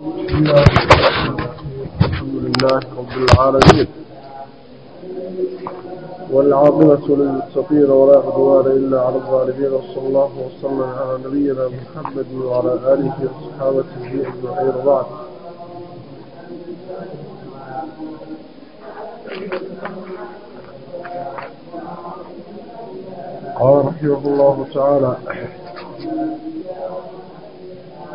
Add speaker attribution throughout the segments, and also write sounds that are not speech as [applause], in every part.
Speaker 1: الحمد لله رب العالمين. والعاقبة للمتقين ولا عدوان إلا على الظالمين. وصلى الله وسلم على نبينا محمد وعلى آله وصحابته أجمعين بعد قال رحمه الله تعالى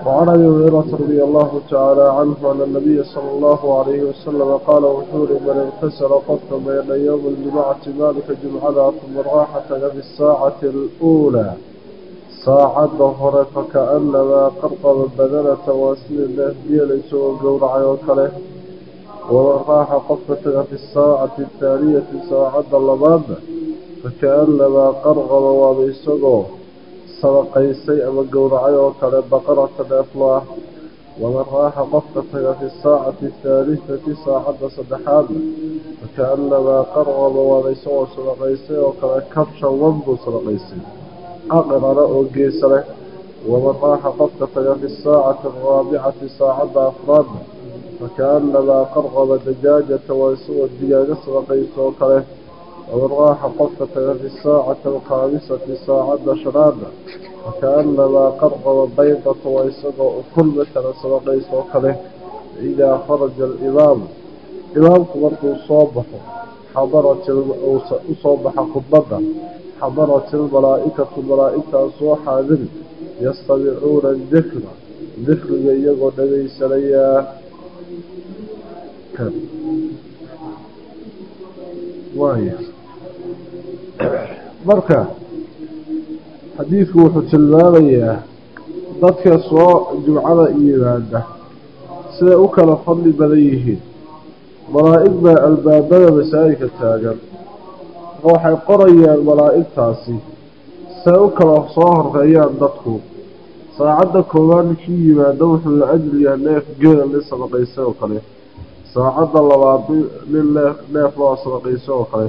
Speaker 1: وعن أبي هريرة رضي الله تعالى عنه أن النبي صلى الله عليه وسلم قال وحور من انكسر قط بين يوم الجمعة مالك جمعة ثم راحة في الساعة الأولى ساعة ظهر فكأنما قرقب بدنة واسن الله ليس وقورع وكله ومن راح قفة في الساعة الثانية ساعة اللباب فكأنما قرقب وبيسقه sadaqaysay ama gowracay oo kale baqarata dheeflo ah waman raaxa qofka taga fi saacati athaalithati saacadda saddexaadna fakaannamaa qarqaba waaba isagoo sadaqaysay oo kale kabsha wan buu sadaqaysay aqrana oo geesa leh waman raaxa qofka taga fi saacati araabicati saacadda afraadna fakaannamaa qarqaba dajaajata waa isagoo digaaga sadaqaysa oo kale ومن راح قفة في الساعة الخامسة ساعة شنادة وكأنما قرب بيضة ويسقى كل مثل سبقيس وكله إذا خرج الإمام إمام قمرت صوبح حضرت صوبح خطبة حضرت الملائكة الملائكة سوى حاضر يستمعون الذكر ذكر يقول نبي سليا كان وايه marka xadiidku wuxuu tilmaamayaa dadka soo jumcada yimaada siday u kala fadli badan yihiin. Malaa'ig baa albaabada masaajidka taagan waxay qorayaan malaa'igtaasi siday u kala soo horeeyaan dadku. Saacadda koowaad ninkii yimaado wuxuu la ajri yahay neef geela nin sadaqaysay oo kale. Saacadda labaad nin neef loo sadaqaysay oo kale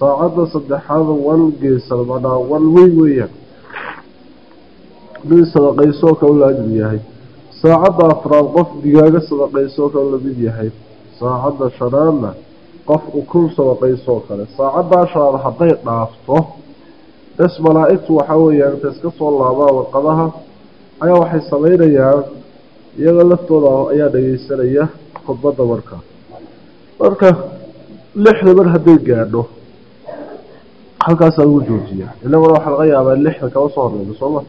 Speaker 1: saacadda saddexaad wal geesal madhaa wal weyn weeyaan. Nin sadaqaysoo kale la yahay. Saacadda afraad qof digaaga sadaqaysoo kale la mid yahay. Saacadda shanaadna qof ukun sadaqaysoo kale. Saacaddaa shanaad hadday dhaafto bes malaa-igtu waxaa weeyaan intay iska soo laabaan warqadaha ayaa waxay samaynayaan iyaga laftooda ayaa dhageysanaya khudbadda marka marka lixda mar hadday gaadho halkaasaa lagu joojiya. Inaguna waxaa laga yaabaa lixda kama soo horeyno sooma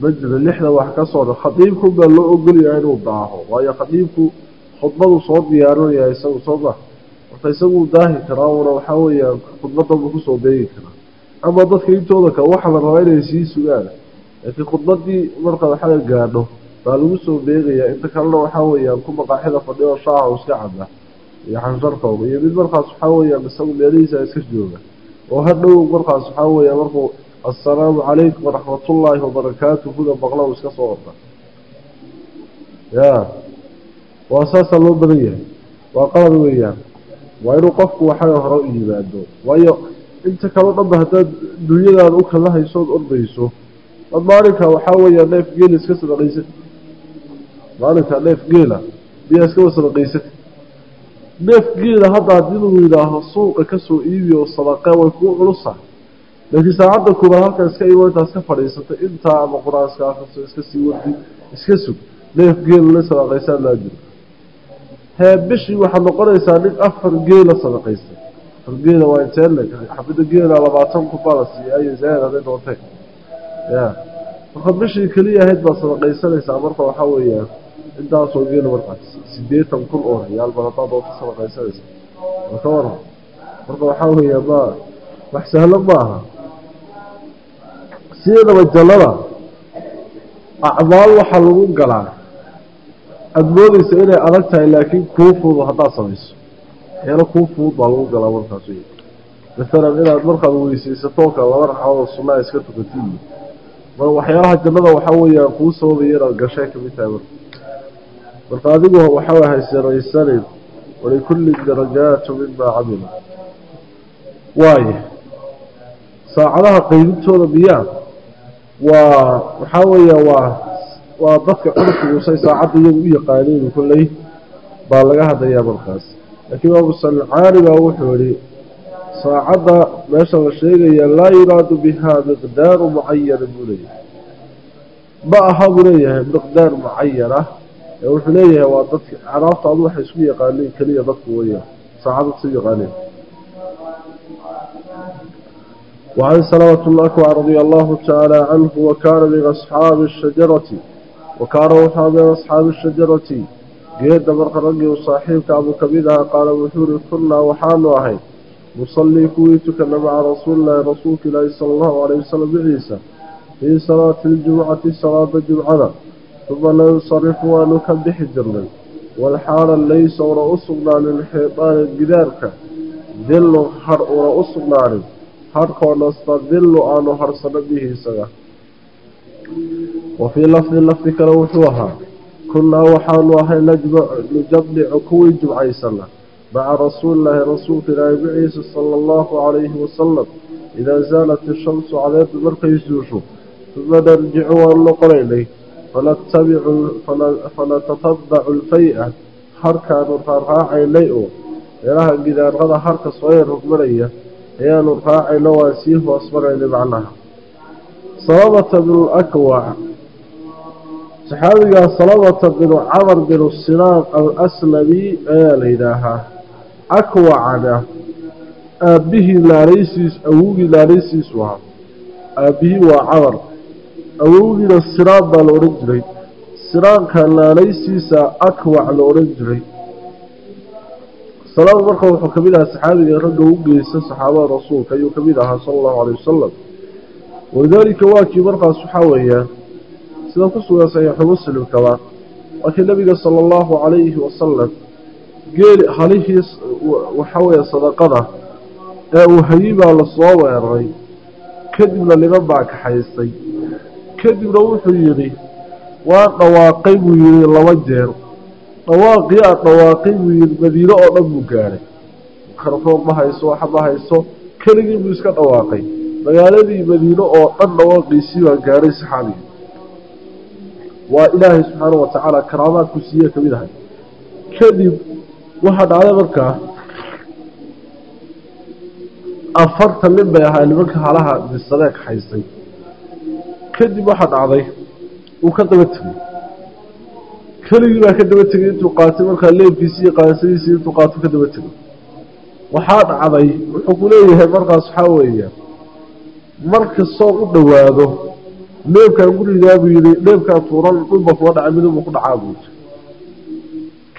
Speaker 1: ma? Jiro lixda wax ka soo khadiibku baa loo ogolyahay inuu daaho waayo khadiibku khudbadu soo diyaarinaya isagu sooma marka isaguu daahi karaa una waxaa weeyaan khudbaddanbu ku soo beegi karaa. Ama dadka intooda kale waxaa la rabaa inay sii sugaan. Laakiin khudbadii marka waxaa gaadho baa lagu soo beegayaa inta kalena waxaa weeyaan ku maqaaxida fadhiyo shaaha iska caba iyo xansharkooda iyo mid markaas waxaa weeyaan isagu meelihiisa iska jooga oo hadhow markaas waxaa weeya markuu assalaamu calaykum waraxmatullaahi wabarakaatu huda baqlow iska soo orda ya waa saasaa loo badan yahay. Waa qalad weeyaan. Waa inuu qofku waxaa hore u yimaado. Waayo inta kaleo dhanba haddaad dunyadaada u kala haysood ordayso ad maalinka waxaa weeya neef geela iska sadaqaysat maalinka neef geela biyaa iskaba sadaqaysata neef geela hadda haddii lagu yidhaaho suuqa ka soo iibi oo sadaqe way kuu culusa. Laakiin saacadda kubaad halkan iska imo intaa iska intaa ama qur'aan iska akriso iska sii wardi iska sug neef geela la sadaqaysaa laa jiro. Hee bishii waxaad noqonaysaa nin afar geela sadaqaystay afar geela waa intee leg xabida geela labaatan kun baa la siiyay zaad haday doontay ya marka bishii keliya ahayd baad sadaqaysanaysaa marka waxaa weeyaan intaasoo geela markaas sideetan kun oo riyaal bal haddaad doonto sadaqaysanaysa marka waran marka waxaa weeya ma wax sahlo ma aha sideedaba jannada acmaal waxaa lagu galaa aada moodeysa inay adag tahay laakiin kuu fuudo haddaad samayso. Waxyaalo kuu fudud baa lagu galaa markaas wey masalan inaad markaad weysaysatoo kale laba ragcadood sunnaa iska tukati mar waxyaalaha jannada waxaa weeyaan kuu sababaya inaad gashay ka mid tahay marka marka adigu waxaa haysaraysanin walikulli darajaatu mima camila. Waayo saacadaha qaybintooda miyaa? Waa waxaa weeya waa waa dadka curfigusay saacadda iyagu u yaqaaniin kolley baa laga hadlayaa markaas. Laakiin imaamu sancaani baa wuxuu yihi saacadda meesha la sheegaya laa yuraadu bihaa miqdaaru mucayana buu leeyahay. Ma aha buu leeyahay miqdaar mucayana ee wuxuu leeyahay waa dadka caraabta adu waxay isku yaqaaniin keliya dadku weya yaqaaniin. وعن سلامة الأكوع رضي الله تعالى عنه وكان من أصحاب الشجرة وكان وحى من أصحاب الشجرة قيد مرق رقي وصاحبك أبو كبيرها قال وحور كنا وحان وحي نصلي كويتك مع رسول الله رسولك الله صلى الله عليه وسلم بعيسى في صلاة الجمعة صلاة الجمعة ثم ننصرف ونكبح جرنا والحال ليس ورأسنا للحيطان الجدارك ذل حر ورأسنا حرق ذل آن حر به سيا وفي لفظ لفظ كروحوها كنا وحان وحي نجبع كوي جمعيسنا مع رسول الله رسول الله عيسى صلى الله عليه وسلم إذا زالت الشمس على مركز يزوشه ثم نرجع ونقر إليه waanu noqonaynay fanatatabacu lfay-a harkaanu raarraacaynay oo meelaha gidaarada harka sooya rogmanaya ayaanu raacayno waan sii hoos maraynay macnaha salamata binu akwac saxaabigaa salamata binu camar binu sinaan alaslami ayaa la yidhaahaa akwacana aabbihii laaraysiis awowgii laaraysiisu ahaa aabbihii waa camar awowgiina sinaan baa la odhan jiray. Sinaanka laaraysiisa akwac la odhan jiray. Salaam marka wuxuu ka mid ahaa saxaabiga ragga u geysta saxaabada rasuulka ayuu ka mid ahaa sala allahu caleyh wasalam walidaalika waa kii markaas waxaa weeyaan sida ku sugan saxiixu muslimkaba waa kii nabiga sala allahu calayhi wasalam geeli halihii waxaa weeye sadaqada ee uu hayi baa la soo weeraray kadibna niman baa kaxaystay kadibna wuxuu yidhi waa dhawaaqay buu yidhi laba jeer. Dhawaaqii aad dhawaaqay buu yidhi madiine oo dhan buu gaadhay karfoog ma hayso waxa ma hayso keligii buu iska dhawaaqay. Magaaladii madiine oo dhan dhawaaqiisii baa gaadhay saxaabiga waa ilaahay subxaana wa tacaala karaamaadku siiye ka mid ahay. Kadib waxaa dhacday markaa afartan nin bay ahaa nimanka halaha bisadee kaxaystay kadib waxaa dhacday uu ka daba tegey keligii baa ka daba tegey intuu qaatay markaa leebkiisii iyo qaansadiisii intuu qaato ka daba tegey waxaa dhacday wuxuu ku leeyahay markaas waxaa weeya markastoo u dhowaado leebkaan gurigaa buu yidhi leebkaan tuuran dhulba kuga dhacay midunba ku dhacaa buu yidhi.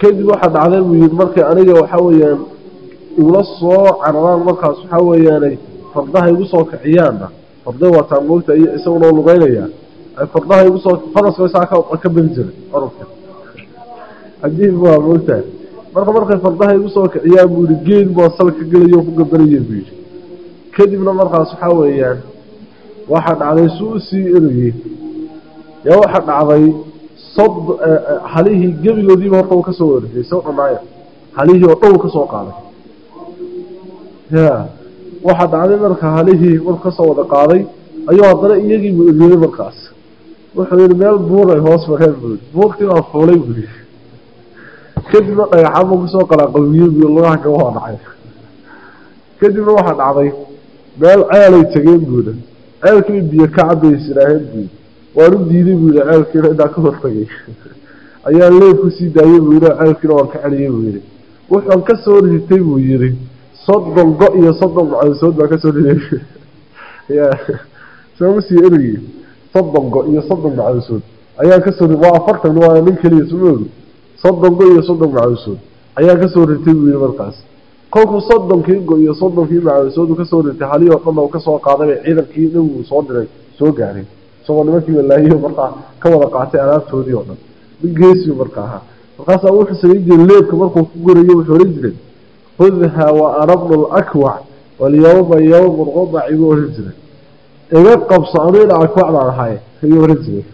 Speaker 1: Kadib waxaa dhacday buu yidhi markay aniga waxaa weeyaan igula soo cararaan markaas waxaa weeyaanay fardaha igu soo kiciyaanna farday wataan moogta iyo isagunoo lugeynayaa fardaha igu soo faraska saa ka bari jiray orabka cajiib waa moogtahay marka markay fardaha igu soo kiciyaan buu geed baa sal gelayo ku gabanaya buu yidhi. Kadibna markaas waxaa weeyaan waxaa dhacday suusii erigii yaa waxaa dhacday sod halihii gebigoodiiba horta uu ka soo dhanaaya halihii oo uu ka soo qaaday waxaa dhacday marka halihii marku ka soo wada qaaday ayuu haddana iyagiibu eriyey markaas wuxuu yihi meel buuray hoos mareen buu yidhi. Buurtii baa fuulay buu yidhi. Kadibna dhagaxaanba ku soo qalaaqawiyey buu lugaha hoo dhacay. Kadibna waxaa dhacday meel ceelay tegeen buuda ceelkii biyo ka cabays idhaaheen buu waan u diiday buu yihi ceelkiina inaa ka hortagay. [laughs] Ayaa leeb ku sii daayey buu yihi ceelkiina waan ka celiyey buu yihi wuxuun ka soo ritay buu yihi soddon go iyo soddon macansood baa ka soo riday ya soomasii erigii soddon go iyo soddon macansood ayaa ka soo waa afartan waa nin keliya sumaogi soddon go iyo soddon macansood ayaa ka soo ritay buu yihi markaas. Kolkuu soddonkii go iyo soddonkii macansood ka soo ritay halii oo dhan ka soo qaaday bay ciidankii nabigu soo diray soo gaaray. Isagoo nimankii walaahiyo markaa ka wada qaatay alaabtoodii oo dhan. Nin geesiyu marka ahaa. Markaasaa wuxuu samayn jiray leebka markuu ku gorayo wuxuu ohan jiray khudha wa anabnu lakwac walyawma yawmun qudaci buu ohan jiray. Iga qabso anu ina akwac baan ahay ayuu ohan jiray.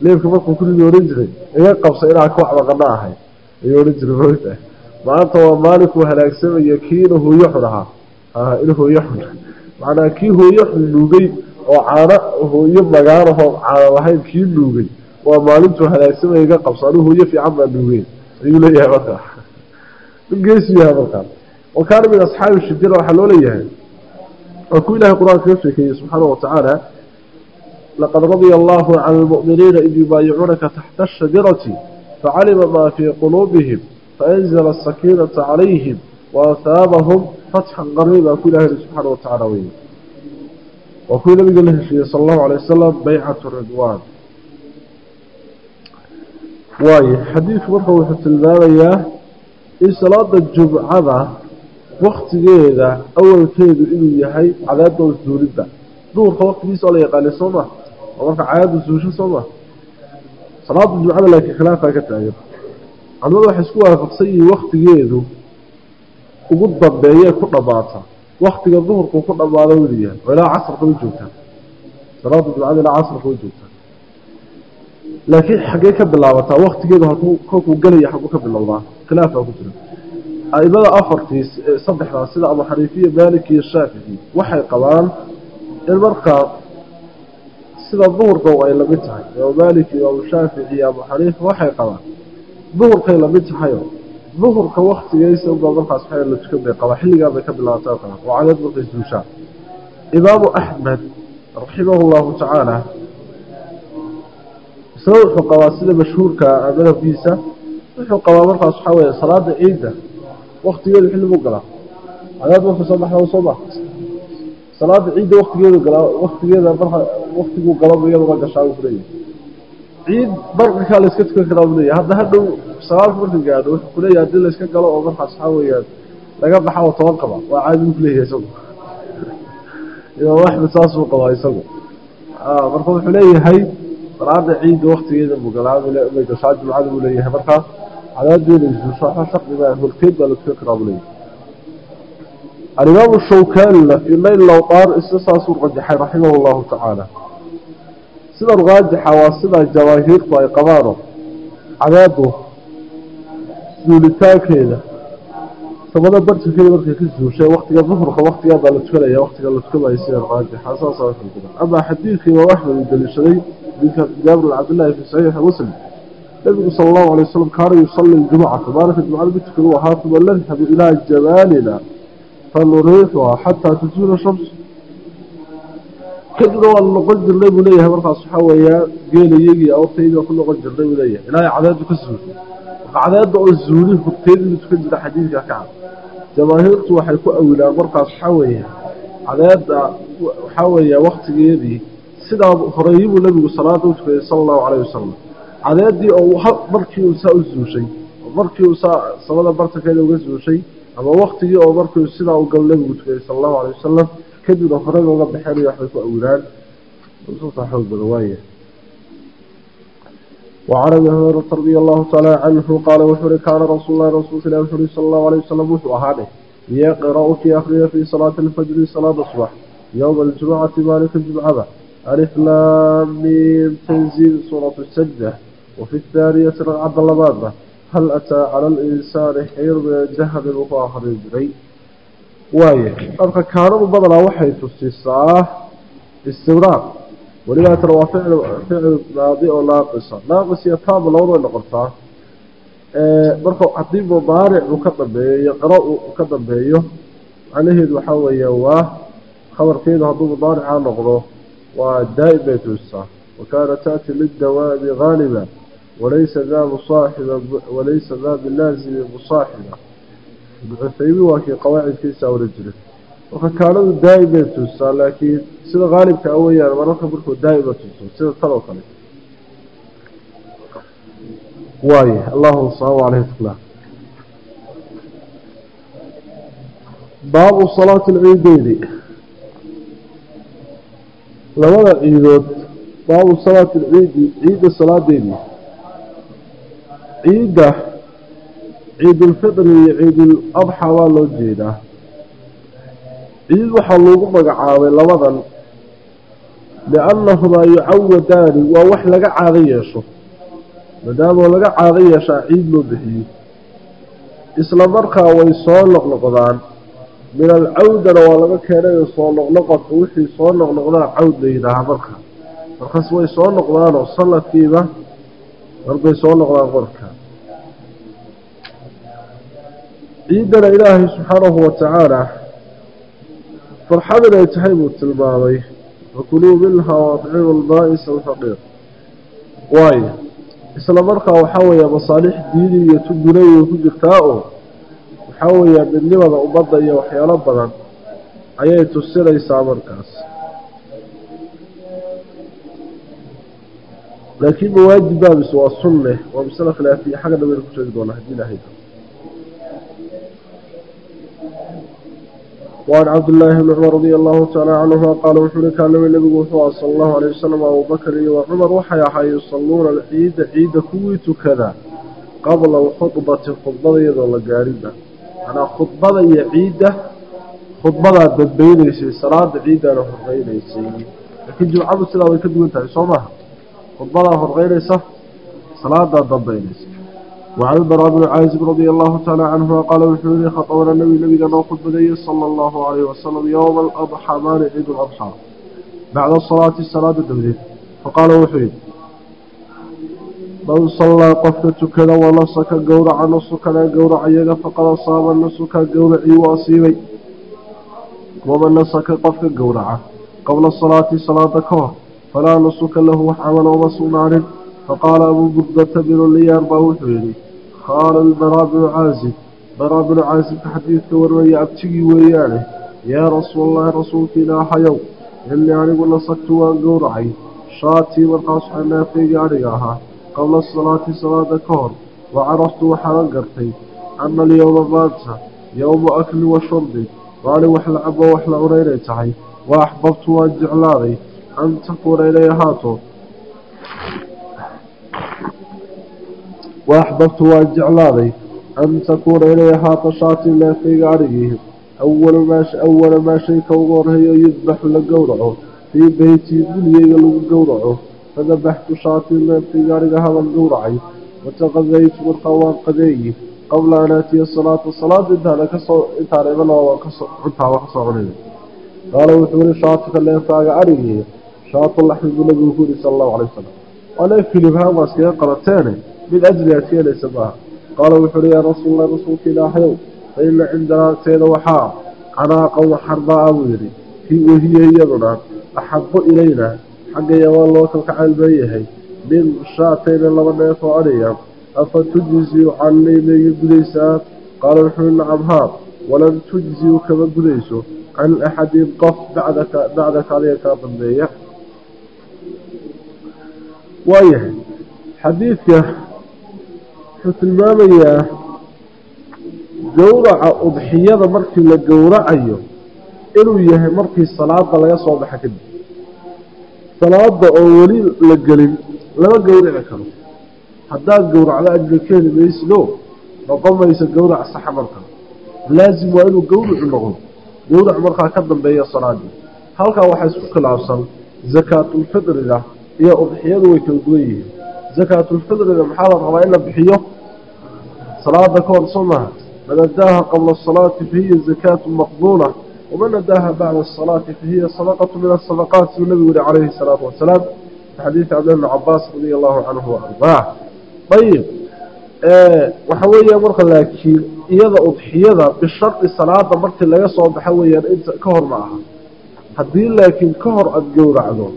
Speaker 1: Leebka markuu ku ridi ohan jiray iga qabso ina akwac baan qana ahay ayuu ohan jiray moogtahay maanta waa maalinkuu halaagsamaya kiina hooyo xun ahaa in hooyo xun macnaa kii hooyo xun nuugay oo caano hooyo magaanahoo caano lahayn kii nuugay. Waa maalintuu halaagsamay iga qabso markaa geesuu yahay markaa wa kaana min asxaabi shajara waxaa loo leeyahay. Waa ku ilahay qur'aanka ka sheekeeyey subxaana watacaala laqad radia allahu cala almu'miniina id yubaayicuunaka taxta ashajarati facalima maa fii quluubihim faanzala asakiinata calayhim waahaabahum fatxan qariiba ku ilahay subxaana watacaala wey waa kuwii nabiga la heshiiyey sala allahu alay wasalam baycatu ridwaan. Waayo xadiidku marka wuxuu tilmaamayaa in salaada jumcada waktigeeda awalkeedu inuu yahay cadaadda zuulidda duhurka waktigiisa oo la yaqaanay soo ma? Oo marka cadaadda zuusho soo ma? Salaada jumcada laakiin khilaafaa ka taagan. Culimadu waxay isku waafaqsan yihiin waktigeedu ugu dambeeyee ku dhammaata waktiga duhurku ku dhammaado inuu yahay oo ilaa casarka u joogtaa salaada jumcada ilaa casarka u joogtaa laakiin xaggee ka bilaabataa waktigeedu halkuu kolkuu gelaya xaguu ka bilowdaa khilaafaa ku jira. Aimada afartii saddexdaas sida abu xaniifiya maalik iyo shaafici waxay qabaan in markaa sida duhurka ay la mid tahay imaam maalik iyo abu shaafici iyo abu xaniifa waxay qabaan duhurkay la mid tahayo duhurka waktigiisa unbaa markaas waxa la bay qabaa xilligaa ka bilaabataa oo cadeed markay suushaan imaamu axmed raximahu llahu tacaala isna wuxuu qabaa sida mashhuurka madhabkiisa wuxuu qabaa markaas waxaa weeye salaada ciidda waktigeedu xilliguu galaa. Cadaad marka soo baxda soo bax salaada ciidda waktigeedu galaa waktigeeda marka waktiguu galo iyaduna gashaa buu kuleeyahay ciid barqikaa la iska tukan karaa buu leeyahay. Hadda hadhow sagaalka marka gaadho wuxuu kuleeyahay haddii la galo oo markaas waxaa weeyaan laga baxa oo toban qaba waa caadi buu kuleeyahay isagu. [laughs] Imaam axmed saasuu qabaa isagu. Marka wuxuu leeyahay salaada ciidda waktigeeda buu galaa bay gashaa jumcada buu leeyahay. Markaa cadaadeeda isuusho waxba shaqdiga horteed baa la tukan karaa buu leeyahay. Alimaamu shawkaanina fi layl lawtaar isna saasuu rajaxay raximah llahu tacaala sida raajixa waa sida jamaahiirtu ay qabaano cadaadu suulitaankeeda samada bartankeeda markay ka suushay waktiga duhurka waktigaa baa la tukanaya waktiga la tukanaya sida raajixa saasa amaa xadiidka imaam axmed uu daliishaday ninka jaabir cabdillahi fi saxiixi muslim nabigu sala allahu alay wasalam kaana yusali ljumcata maalinka jumcada mid tukadu ahaa uma nadhabu ilaa jamaalina fanuriixuha xataa tasuula shams kadibna waa noqon jirnay buu leeyahay markaas waxaa weeyaa geelayagii awrtaydii waa ku noqon jirnay buu leeyahay. Ilaa cadeedu ka suuli marka cadeedda oo zuuli horteed inuu tukan jira xadiidka ka cad سداب فريب النبي صلى الله عليه وسلم عددي أو حق مركي وسأز شيء مركي وس صلاة برت كذا وجز شيء أما وقتي أو مركي سدا وقال له صلى الله عليه وسلم كذب فريب رب حري يحرق أولاد وصوت حب الرواية وعلى مهر رضي الله تعالى عنه قال وحر كان رسول الله رسول الله وحر صلى الله عليه وسلم وهذا يقرأ في آخر في صلاة الفجر صلاة الصبح يوم الجمعة مالك الجمعة ألف لام ميم تنزيل سورة السجدة وفي الثانية عبد الله هل أتى على الإنسان حين من الجهل وآخر الجري waaye marka kaanadu badanaa waxay tusisaa istimraar weliba tana waa ficil ficil naadi oo naaqisa naaqis iyo taaba labadu way noqotaa marka haddii mudaaric uu ka dambeeyo qiro uu ka dambeeyo macnaheedu waxaa weeya waa khabarkeedu hadduu mudaarica noqdo waa daa'im bay tusisaa wakaana taأti lidawaami gaaliba walaysa daa musaaxiba walaysa daa bilaazimi musaaxiba ibn cuthaymiin waa kii qawaacidkiisa oran jiray marka kaanadu daa'im bay tuusaa laakiin sida haalibka a weyaan mararka markuu daa'ima tuuso sida tan oo kale waaye allahu salam aleyh tla baabu salaati alciideyni labada ciidood baabu salaati alciidi ciidda salaadeedii ciidda ciidulfitri iyo ciiduladxa waa loo jeedaa. Ciid waxaa loogu magacaabay labadan liannahumaa yucawadaani waa wax laga caado yeesho. Maadaama laga caado yeeshaa ciid loo bixiyey. Isla markaa way soo noqnoqdaan min alcawdana waa laga keenayo soo noqnoqodka wixii soo noqnoqdaa cawd la yidhaahaa marka. Markaas way soo noqdaanoo sanadkiiba marbay soo noqdaan qorka. Ciiddana ilaahay subxaanahu watacaala farxad inay tahay buu tilmaamay fakuluu minhaa waadcimu lbaa'isa alfaqiir. Waayo isla markaa waxaa weeya masaalix diini iyo tugurayay ku jirtaa oo waxaa weeyaa midnimada ummadda iyo waxyaalo badan ayay tusinaysaa markaas laakiin mawaajib baabis waa sunne waa masale khilaafiya xagga dhabayna ku sheegi doonaa haddii ilahay وعن عبد الله بن عمر رضي الله تعالى عنهما قال وحول كان النبي صلى الله عليه وسلم أبو بكر وعمر وحيا يصلون العيد عيد كويت كذا قبل الخطبة خطبة يضل قاربة أنا خطبة يعيدة خطبة تبيني شيء صلاة عيدة له الغير شيء. لكن جو عبد الله يكذب أنت شو خطبة له الغير صح صلاة تبيني شيء. وعن برابع عازب رضي الله تعالى عنه قال وحوري خطونا النبي نبي لنا خطبة صلى الله عليه وسلم يوم الأضحى مالي عيد الأضحى. بعد الصلاة الصلاة تبيني فقال وحوري من صلى قفة كذا ونصك قورع نصك لا قورع يغا فقد صاب النسك قورعي وأصيبي ومن نصك قفة قورع قبل الصلاة صلاة كهر فلا نصك له حمل ومصنع فقال أبو بردة بن ليار باوحوري قال البراء بن عازب. براء بن عازب حديث وروي أبتغي ويانه يا رسول الله رسولك لا حيو. إني يعني قلنا صكت وانقورعي شاتي والقاس عنا في قارقها قبل الصلاة صلاة كهر وعرفت وحران قرتي. أن اليوم مانسا يوم أكل وشرب وأنا وحل عبا وحل عريني تحي وأحببت وانجعلاني أن تكون إلي هاتو. وأحببت وأجعلاني أن تكون إليها طشات لا في قارئهم أول ما. أول ما شيء كوغور هي يذبح لقورعه. في بيتي دنيا لقورعه. fadabaxtu shaatiin neebkay gaariga hadal gowracay wataqadaytu markaa waan qadeeye qabla an aatiya salaata salaada intaana ka soo intaana imanaa cuntaa waa ka soo cunayna qaala wuxuu ihi shaatika leentaaga arigeeya shaatulaxmi buu nabigu ku yihi sala allahu calay wasalam waa neef hilibhaan waa iskaga qadateene mid ajli aad keenaysa maaha qaala wuxuu ihi yaa rasuullahi rasuulka ilaahayow fa ina cindanaa agteeda waxaa canaaqa waxarbaa-a buu yidhi fii wahiya iyaduna axabo xagga yamaan loo kalkacayl been yahay. Bil shaatayna laba dheef oo adhiga afa tujisi waxaanaylayga gudaysaa qaala wuxuui nacam haa. Walan tujsiu kama gudayso. Can axadin qof bacdaka adiga kaa dambeeya. Waayahay xadiidka wuxuu tilmaamayaa gowraca udxiyada markii la gowracayo inuu yahay markii salaada laga soo baxa kadib salaada oo weli la gelin lama gowrici karo. Haddaad gowracdo ajri keeni maysidoo noqon maysa gowrac saxa marka laazim waa inuu gowricu noqdo. Gowrac markaa ka dambeeya salaadii. Halkaa waxaa isku khilaafsan sakaatulfidriga iyo udxiyadu way kala duwan yihiin. Sakaatulfidriga maxaa la rabaa in la bixiyo? Salaada ka hor soo maha. Man addaaha qabla asalaati fahiya zakaatu maqbuula. ومن أداها بعد الصلاة فهي صدقة من الصدقات النبي عليه الصلاة والسلام في حديث عبد الله عباس رضي الله عنه وأرضاه طيب آه وحوية مرخى لكن إذا أضحية بالشرط الصلاة مرت لا يصعب بحوية أنت كهر معها هدين لكن كهر الجور عنه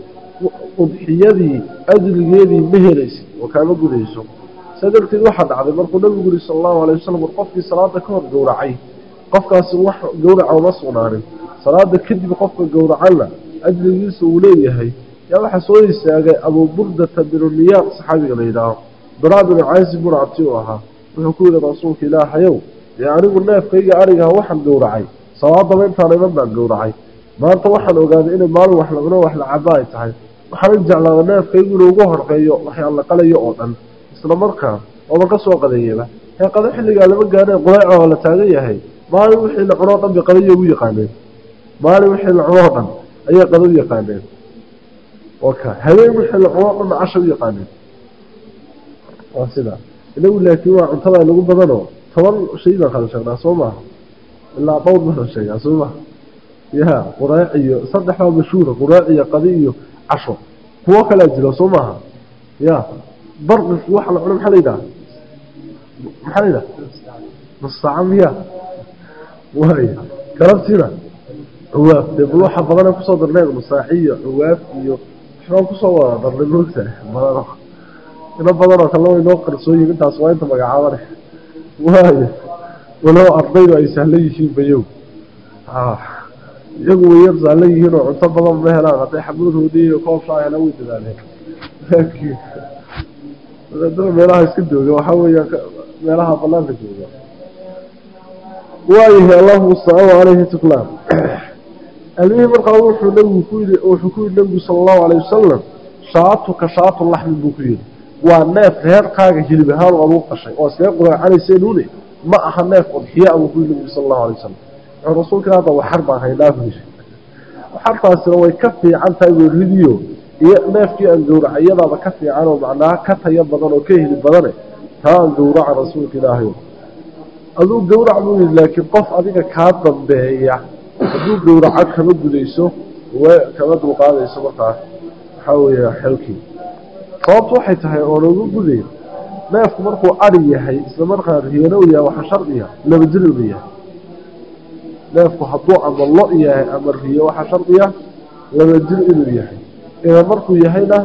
Speaker 1: أضحية أجل يدي مهرس وكان قديسه sadarteed waxaa dhacday markuu nabigu yuri sala allahu alay wasalam war qofkii salaada ka hor gowracay qofkaasi wax gowraca uma sugnaanin salaada kadib qofka gowracanna ajrigiisa uu leeyahay yaa waxaa soo istaagay abuu burdata binu niyaaq saxaabiga la yidhaaho baraa binu caasib bun cabti u ahaa. Wuxuu ku yihi rasuulka ilaahayow dee anigu neefkayga arigaha waxaan gowracay sawaadaba intaan iman baan gowracay maanta waxaan ogaaday inay maalin wax la cuno wax la caba ay tahay. Waxaanan jeclaada neefkaygu inuu ugu horreeyo waxyaa la qalayo oo dhan. Isla markaa ooban ka soo qadeeyaba ee qado xilligaa lama gaadheen qureyca oo la taagan yahay maalin wixii la cunoo dhan bay qadaya ugu yaqaaneen. Maalin wixii la cunoo dhan ayay qado u yaqaaneen. Waka habeen wixii la cunoo dhanna casha u yaqaaneen. Waa sidaa inagu laakiin waa cuntada nagu badanoo toban shay baan kala sheegnaa soo maaha ilaa dhowr baan la sheegaa soo maha ya quraac iyo saddex baa mashhuura quraac iyo qadi iyo casho. Kuwo kalea jiro soo maaha ya barqifki waxa la cuno maxaa la yidhaha? Maxaa la yidhaha? Nusaaca miya waay galabtiina cuwaaf dee bal waxa badana ku soo darneen nusaaxiyo cuwaaf iyo waxbaan ku soo wada darnay moogta badano ino badanoo kale way noo qarsooyin intaas waa inta magacaabane waayo walow ardaydu ay sahlan yihiin bayow. Iyagu way sahlan yihiin oo cunto badan ma helaan. Hadday xabadhoodii iyo koobshaa helaan way dadaaleen. Laakiin. Wadaadada meelaha iska jooga waxaa weeyaan meelaha banaanka jooga waayahay allahu mustacaan caleyhi tuklaan almihii markaa wuxuu nabigu ku yidhi wuxuu ku yidhi nabigu sala allahu alayh wasalam shaatuka shaatu laxmin buu ku yidhi. Waa neef reerkaaga hilib ahaan aduu qashay oo iskaga quraacanayseenune ma aha neef udxiya buu ku yidhi nabigu sala allahu alay wasalam wuxuu rasuulka hadda waxar baan haynaa buu yidhi. Waxartaasina way ka fiican tahay weeridiyo iyo neefkii aan gowraca iyadaaba ka fiican oo macnaha ka tayo badan oo ka heli badane taa aan gowraca rasuulka ilaahay aduu gowrac buu yidhi laakiin qof adiga kaa dambeeya hadduu gowraco kama gudayso kama dulqaadayso markaas waxaa weeya xelkii sababtu waxay tahay oo loogu gudayo neefku markuu ari yahay isla markaa riyano yahay waxaa shardiga laba jir inuu yahay. Neefku hadduu ama lo yahay ama riyo waxaa shardiga laba jir inuu yahay. Ina markuu yahayna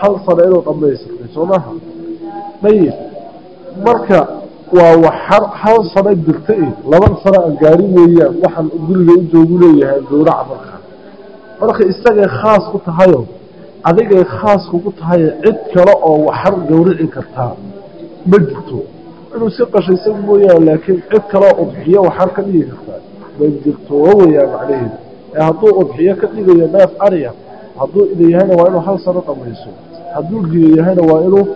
Speaker 1: hal sano inuu dhammaystirtay soo maha dayib marka waa hal sano jirta i laba sano aan gaari weeyaan waxaan guriga u joogu leeyahay gowraca markaa. Marka isagay khaas ku tahayo adigay khaas kugu tahay cid kale oo waxar gowrici kartaa ma jirto. Inuu si qashaysan mooyaane laakiin cid kaleoo udxiyo waxar ka dhigi kartaa ma jirto weyaan macnaheedu. Ee hadduu udxiyo ka dhigayo neef ariya hadduu ida yahayna waa inuu hal sano dhamayso hadduu riyo yahayna waa inuu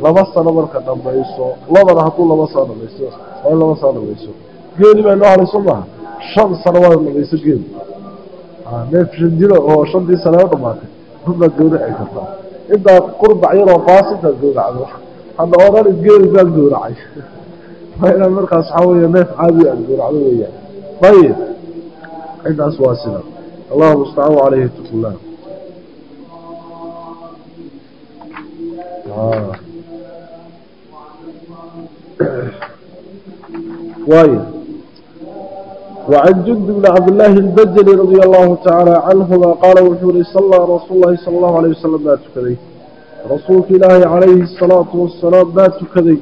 Speaker 1: laba sano marka dhamayso labana hadduu laba sano dhamaysto waa in laba sano dhamayso. Geeli baa noo halayso maaha? Shan sano waa dhamayso geeli. Neef shan jiro oo shantii sano u dhamaatay runbaad gowraci kartaa. Intaad qurbac yaroo baas intaad gowracdo hadda odhan geeli baad gowracay [laughs] waa inaad markaas waxaa weya neef caadi aad gowracdo weeyaan ayib intaas waa sida. Allahu mustacaan caleyhi tukulaan واي وعن جند بن عبد الله البجلي رضي الله تعالى عنهما قال وحوري صلى رسول الله صلى الله عليه وسلم ما تكذي. رسولك الله عليه الصلاة والسلام ما تكذي.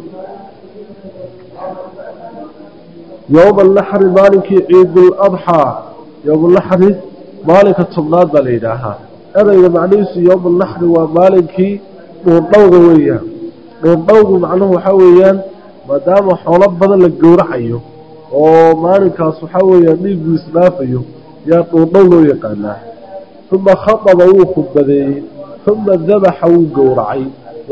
Speaker 1: يوم النحر مالك عيد الأضحى. يوم النحر مالك الطمناد بليدها هذا يمعنيس يوم النحر ومالك weeyaan dhuurdhowgu macnuhu waxaa weeyaan maadaama xoolo badan la gowracayo oo maalinkaas waxaa weeyaan dhiigu isdhaafayo yaa dhuurdhow loo yaqaanaa. Uma khataba wuu khudbadeeyey uma dabaxa wuu gowracay.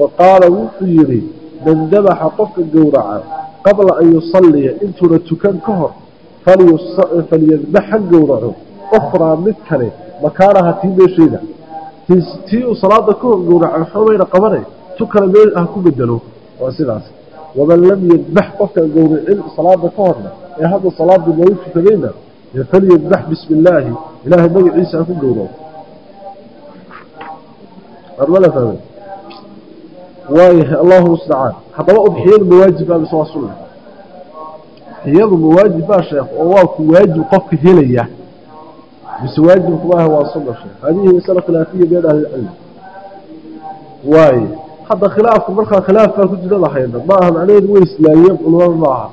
Speaker 1: Wa qaala wuxuu yidhi man dabaxa qofka gowraca qabla an yusalliya intuuna tukan ka hor falyadbax ha gowraco ukhraa mid kale makaanaha tii meesheeda tii uu salaada ka hor gowracay xoomayna qabane tu kale meel ah ku bedelo waa sidaas waman lam yadbax qofkaan gowracin salaada ka horna ee hadda salaadii loogu tukadayna falyadbax bismi illaahi ilaahay magaciisa ha ku gowraco armala fahme waayahay allahu mustacaan haddaba udxiyadu mawaajib baa mise waa sunna udxiyadu mawaajib baa sheekh oo waa ku waajib qofka helaya mise waajib kuma aha waa sunna sheekh hadda khilaafku markaa khilaaf baa ku jira lahayna ma aha macnaheedu way islaamiyeen culimada ma aha.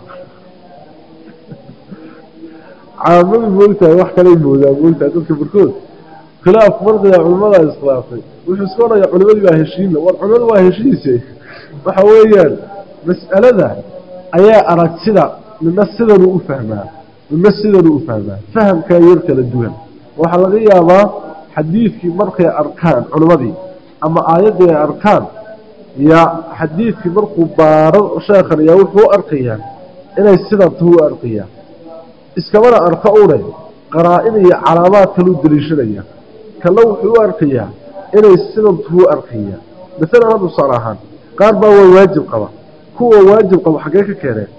Speaker 1: Caamadu moogtahay wax kalay moodaan moogtahay dadka barkood khilaafku markaa culimadaa iskhilaaftay wuxuu iska odhaya culimadii baa heshiina war culimadu waa heshiise waxa weeyaan mas'alada ayaa aragtida midna sidanuu u fahmaa midna sidanuu u fahmaa fahamkaa yar kala duwan. Waxaa laga yaabaa xadiidkii markay arkaan culimmadii ama aayaddii ay arkaan yaa xadiidkii markuu baaro sheekhan yaa wuxuu arkayaa inay sidan tahu u arkayaa. Iskamana arka une qaraa-in iyo calaamaad kaluu daliishanaya. Kalla wuxuu u arkayaa inay sidan tahu u arkayaa. Masalan hadda tusaale ahaan qaar baa waa waajib qaba. Kuwa waajib qaba xaggee ka keeneen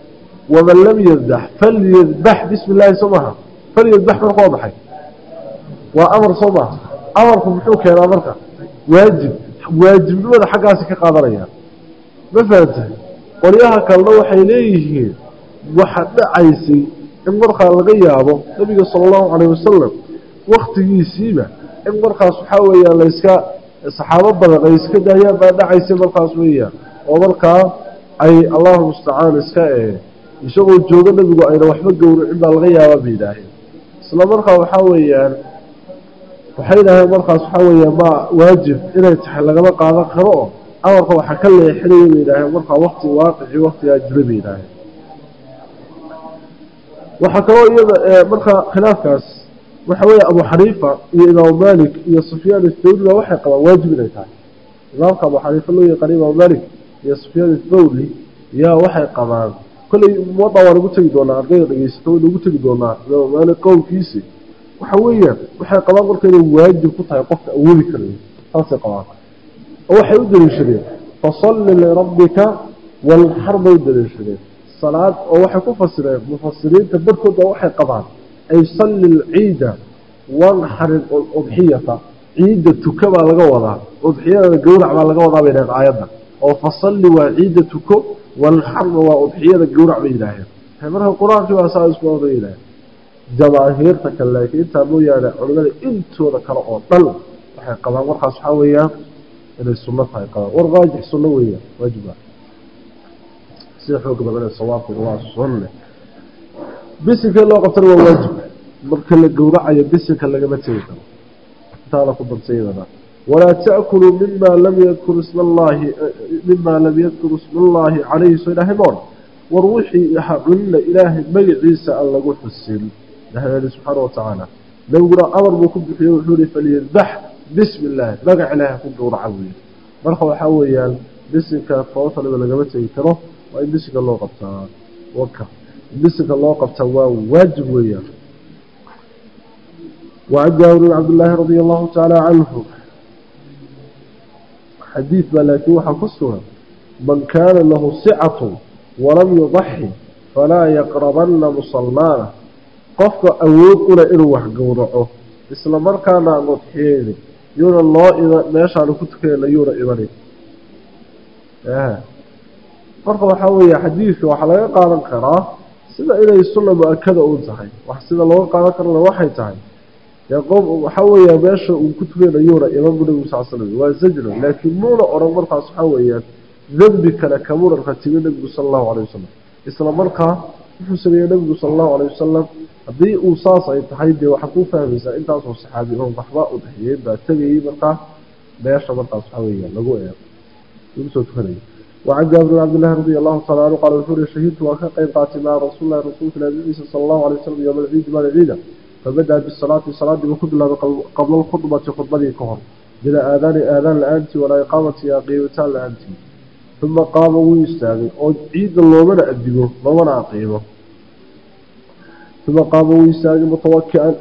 Speaker 1: waman lam yadbax falyadbax bismi illaahi soo maha. Falyadbax marka waa waa amar soo maaha amarku muxuu keenaa marka? Waajib waajibnimada xaggaasi ka qaadanaya. Ma fahamtahay qolyaha kalena waxay leeyihiin waxa dhacaysay in markaa laga yaabo nabiga sala allahu calayh wasalam waktigiisiiba in markaas waxaa weeyaan layska saxaabo badan ay iska daayaan baa dhacaysay markaas weeyaan oo markaa ay allahu mustacaan iska ee isagoo joogo nabigu ayna waxba gowracin baa laga yaabaa bay yidhaaheen isla markaa waxaa weeyaan waxay yidhaaheen markaas waxaa weeyaan ma waajib inay tahay lagama qaadan karo. Oo amarka waxaa ka leexinaya bay yidhaaheen markaa wakti waaqici waktigaa jira bay yidhaaheen waxaa kaloo iyada markaa khilaafkaas waxa weeye abu xaniifa iyo imaamu malik iyo sufyaan athawri baa waxay qabaan waajib inay tahay. Imaamka abu xaniifa loo yaqaan imaamu malik iyo sufyaan athawri yaa waxay qabaan. Kolley muwadda waan ugu tegi doonaa ardayda dhegeysato waynu ugu tegi doonaa imaamu malik qowlkiisi waxa weeyaan waxay qabaan marka inay waajib ku tahay qofka awoodi karayo saasay qabaan. Oo waxay u daliishadeen fasalli lirabbika walxar bay u daliishadeen. Salaad oo waxay ku fasireen mufasiriinta barkooda waxay qabaan ay salli lciida wanxarin udxiyata ciidda tuka baa laga wadaa udxiyada gowrac baa laga wadaa bay dhaheen aayadda. Oo fasalli waa ciidda tuko walxarna waa udxiyada gowrac bay yidhaaheen marka qur'aankii baa saa isku oda yidhaaheen jamaahiirta kale laakiin intaa mooyaane culimada intooda kale oo dhan waxay qabaan markaas waxaa weeyaan inay sunno tahay qabaan. War raajix sunno weeyaan waajiba sida xooga badan ee sawaabkuna waa sunne. Bisinka loo qabtana waa waajib. Marka la gowracayo bisinka lagama tegi karo. Intaada ku dansayadana walaa ta'kuluu mima lam yadkur isma allaahi mima lam yadkur isma allaahi calayhi soo ilaahay moon. War wixii ha cunina ilaahay magaciisa aan lagu xusin ilahay ali subxaana watacaala nabiguna amar buu ku bixiye wuxuu ihi falyadbax bismi illaahi magac ilaahay ku gowraca weeye marka waxaa weeyaan bisinka tobataliba lagama tegi karo waa in bisinka loo qabtaa waka bisinka loo qabtaa waa waajib weeyaan وعن جابر بن عبد الله رضي الله تعالى عنه حديث لكن وحفصها من كان له سعة ولم يضحي فلا يقربن مصلانا qofka awood uleh inuu wax gowraco isla markaana godxeeni yuuna loo iman meeshaanu ku tukana yuuna imanin marka waxaa weeye xadiidka waxaa laga qaadan karaa sida inay sunna mu'akada uun tahay wax sida looga qaadan karana waxay tahay. Dee qof waxaa weeyaa meesha uu ku tukanayuuna iman bu nabigu sal slam waa zajro laakiin muuna oran markaas waxaa weeyaan dembi kale kamunan ratibin nabigu sal allahu calay wasalam isla markaa wuxuu sameeyey nebigu sala allahu calay wasalam haddii uu saas ay tahay dee waxaa ku fahmaysaa intaasoo saxaabi oon waxba u dhexiyey baa tegayey markaa meesha markaas waxaa weeyaan lagu eego lagu soo tukanayay وعن جابر بن عبد الله رضي الله تعالى عنه قال وحوري شهدت وكقيم قاتل مع رسول الله رسول الله صلى الله عليه وسلم يوم العيد بعد العيد فبدأ بالصلاة صلاة وكد الله قبل الخطبة خطبة كهر بلا آذان آذان لأنت ولا إقامة يا قيمتان لأنت ثم قام ويستاغي او عيد لومنا ادغو لومنا قيمه ثم قام ويستاغي متوكئا.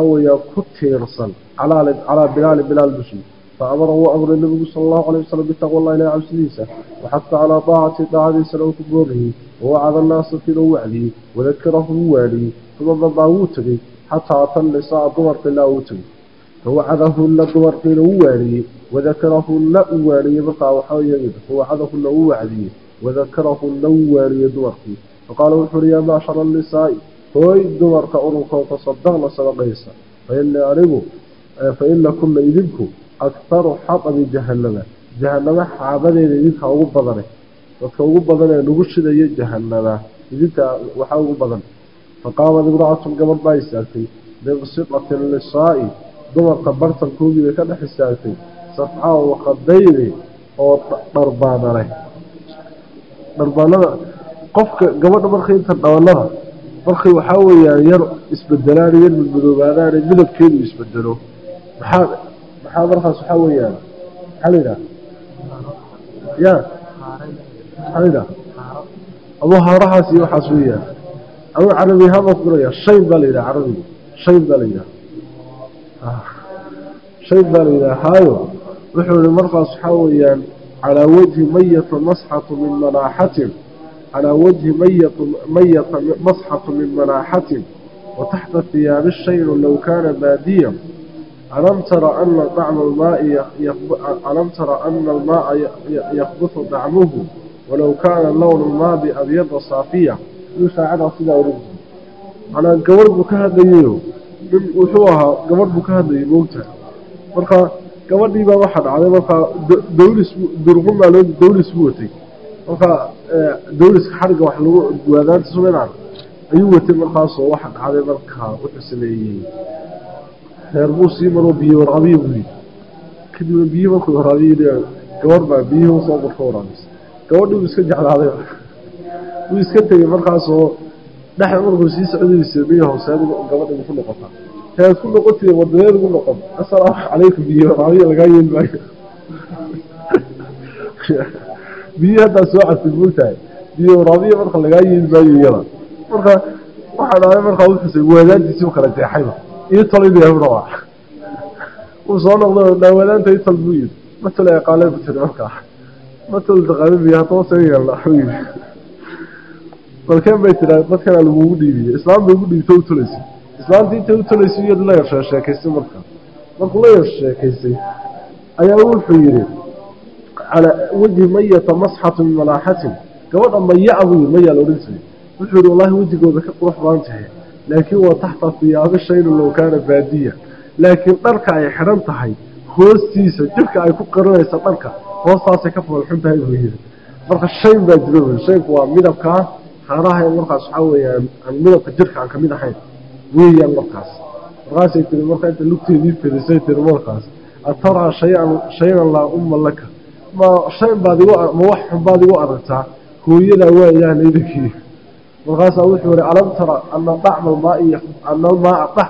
Speaker 1: weeya ku tiirsan على على بلال بلال بشي. فأمره أمر النبي صلى الله عليه وسلم بتقوى الله إلى عبسليسة وحتى على طاعة طاعة سنة كبره ووعد الناس في الوعدي وذكره والي ثم ضاوتني حتى أطل ساعة ضمر في الله فوعده الدمر في الوالي وذكره النوالي بقى وحاوية فوعده النوالي وذكره النوالي دمرك فقال hooy dumarka ununkoo fasadaqna sadaqaysa. Fainii anigu faina kunna idinku aktaru xaqabi jahanama jahanama xaabadeeda idinkaa ugu badane. Dadka ugu badanee lagu shidaya jahanama idinkaa waxaa ugu badan. Faqaamad imra'atun gabadh baa istaagtay binsiqatin lisaa'i dumarka bartankoogii bay ka dhex istaagtay safxaa waqadayni oo dharbaanale dharbaanada qofka gabadha marka inta dhabanada فرخي وحاوي يعني يرع اسم الدلال يرمي المدوبانان من الكين اسم الدلال محاضر رخص وحاوي حليلة يا حليلة الله رخص يوحص ويا أبو عربي هم أصدري الشيء بالإله عربي. الشيء بالإله الشيء آه. بالإله هايو رحل المرخص وحاوي على وجه مية مصحة من مناحته calىa wajhi mayata masxatu min manaaxatin wataxta ثiyaabi shayru low kaana baadiya alam tara ana almaaca yakbutu dacmuhu walow kaana lownu maadi abyada saafiya saacada sidaa ohan manaa gabadh buu ka hadlayeyo nin wuxuu ahaa gabadh buu ka hadlayay moogta marka gabadhiibaa waxaa dhacday markaa dawlis durqun baa loo dawlis buu watay marka dawliska xariga wax lagu waadaanta sumeynaan ayuu watay markaasoo waxa dhacday marka wuxuu sameeyey reer buu sii maroo biyo waraabiyo buu yidhi. Kadibna biyo markuu waraabiyo gabar baa biyuhu soo marka waraabisay gabadhii buu iska jeclaaday. Wuu iska tegey markaasoo dhexda markuu sii socdaysa biyo hooseed gabadhii ku noqotaa heed ku noqotay wadadeed ugu noqon. Assalaamu calaykum biyo waraabiyo lagaa yeeli maayo [laughs] biyo haddaa soo cabtay moogtahay biyo waraabiyo marka lagaa yeeli maayo iyada marka waxaa dhacday markaa wuxuusay waadaantiisii u kala jeexayba ii tolidayabdhawa uu soo noqday dhaawadaanta ii buu yidhi. Ma tol ee qaalee bu tiri markaa ma tol taqaani biyo haddaba saga yeelna? Waxuu yidhi balkeen bay tiraa dadkana lagugu dhiibiyey. Islaam bay ugu dhiibto u tolaysay islaamtii intay u tolaysay iyadu la yar sheekaysay marka. Markuu la yar sheekaysay ayaa wuxuu yidhi calaa wejhi mayata masxatu min malaaxatin gabadha maya buu yidhi mayaa la odhan jiray wuxuu yidhi wallahi wejigooda ka qurux badan tahay laakiin waa taxta fiyaabi shaynu low kaana baadiya laakiin dharka ay xidhan tahay hoostiisa jirka ay ku qarinaysa dharka hoostaasay ka foolxun tahay buu yidhi marka shayn baa buu shaynku waa midabkaa haaraha markaas waxaa weeyaan aan midabka jirka aan ka mid ahayn weeyaan markaas markaasay tiri marka inta lugteedii fedisay tiri markaas ataraa shayan shayan laa umma laka ma shayn baad igu ma wax xun baad igu aragtaa hooyadaa waa ilaah laydankii markaasaa wuxuu yihi alam tara ana dacma almaai ana almaaa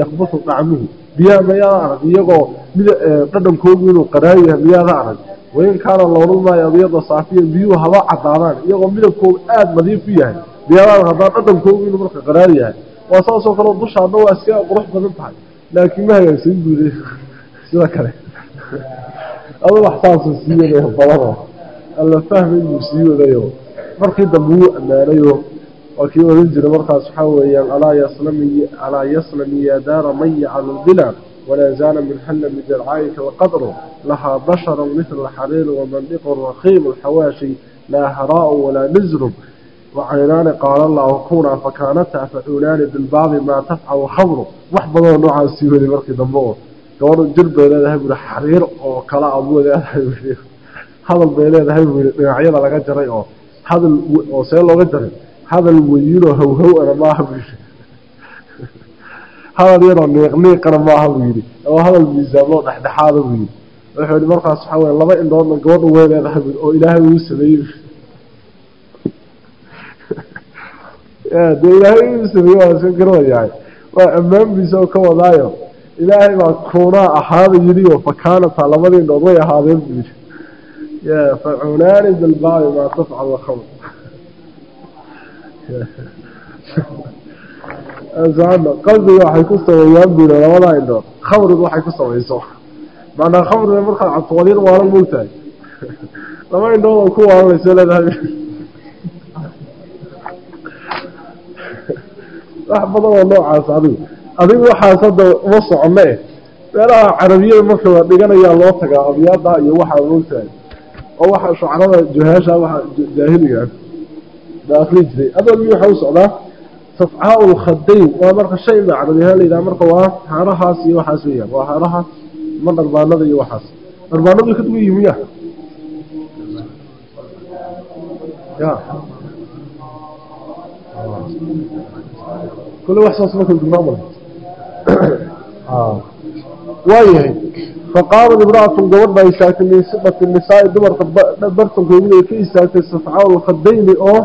Speaker 1: yakbutu dacmuhu. Biyaha mayaada arag iyagoo mid dhadhankoogu inuu qaraayo yahay miyaada arag. Wain kaana loodhan maayo abyada saafiya biyuhu haba cadaadaan iyagoo midabkoogu aada nadiif u yahay. Miyaada arag haddaan dhadhankoogu inuu marka qaraar yahay. Waa saasoo kaleo dushaadna waa iska qurux badan tahay. Laakiin ma hagaagsan buude [laughs] sida kale [laughs] adu wax saasuu siiyadayo badano alla fahmay buu sii wadayo. Markii dambe wuu ammaanayo. Waa kii odhan jira markaas waxaa weeyaan alaa yaslami ya daara man yaclu bila walaa zaala min xalla min jarcaayika waqadru lahaa basharan mihlu lxariiri wamandiqun rakiibu lxawaashi laa haraau walaa nizru wacaynaani qaala allahu kunaa fakaanata facuulaani bilbaabi maa tafcalu khamru. Wax badanoo noocaas sii waday markii dambe oo gabadhu jir bay leedahay buui xariir oo kala abuu leedahay buui hadal bay leedahay buui dhinacyada laga jaray oo hadal oo see looga jaray hadal weynoo hawhawana maaha buu yidhi hadal yaroo niiqniiqana maaha buu yidhi oo hadal miisaabloo dhexdhexaada buu yidhi wuxuu yihi markaas waxaa weye laba indhoodna gabadhu way leedahay bui oo ilaahay uu sameeyey [laughs] dee ilaahay uu sameeyey waa iska garanayahay waa ammaanbiisa oo ka wadaayo ilaahay baa kuunaa ahaada yidhi oo fakaanata labadii indhood way ahaadeen buu yidhi. Facunaani bilbaabi maa tafcal khamr [laughs] qalbiga waxay ku sameeyaan buu yidhi labadaa indhood khamrigu waxay ku samayso. Macnaa khamriga markaad cabto waalan moogtahay [laughs] laba indhood oo ku waalanayso leedahay. [laughs] Wax badan oo noocaas adigu adigu waxaas hadda uma soconne meelaha carabiyada marka la dhiganayaa loo tagaa abyaada iyo waxaa moogtahay oo waxa shucarada juhaasha waa jaahiligaas la akri jiray adoogii waxaa u socdaa safcaau lkhadayn waa marka shay macnabiha layidhaha marka waa haarahaas iyo waxaas weyaan waa haaraha ma dharbaanada iyo waxaas. Dharbaanadu ka dugan yihi miya ya kule waxsaas marka dugnaamal Ah. waayahay faqaamad imraatun gabadh baa istaagtay min sibati nisaai dumarka bartankoodii ay ka istaagtay safxaa lfadayni oo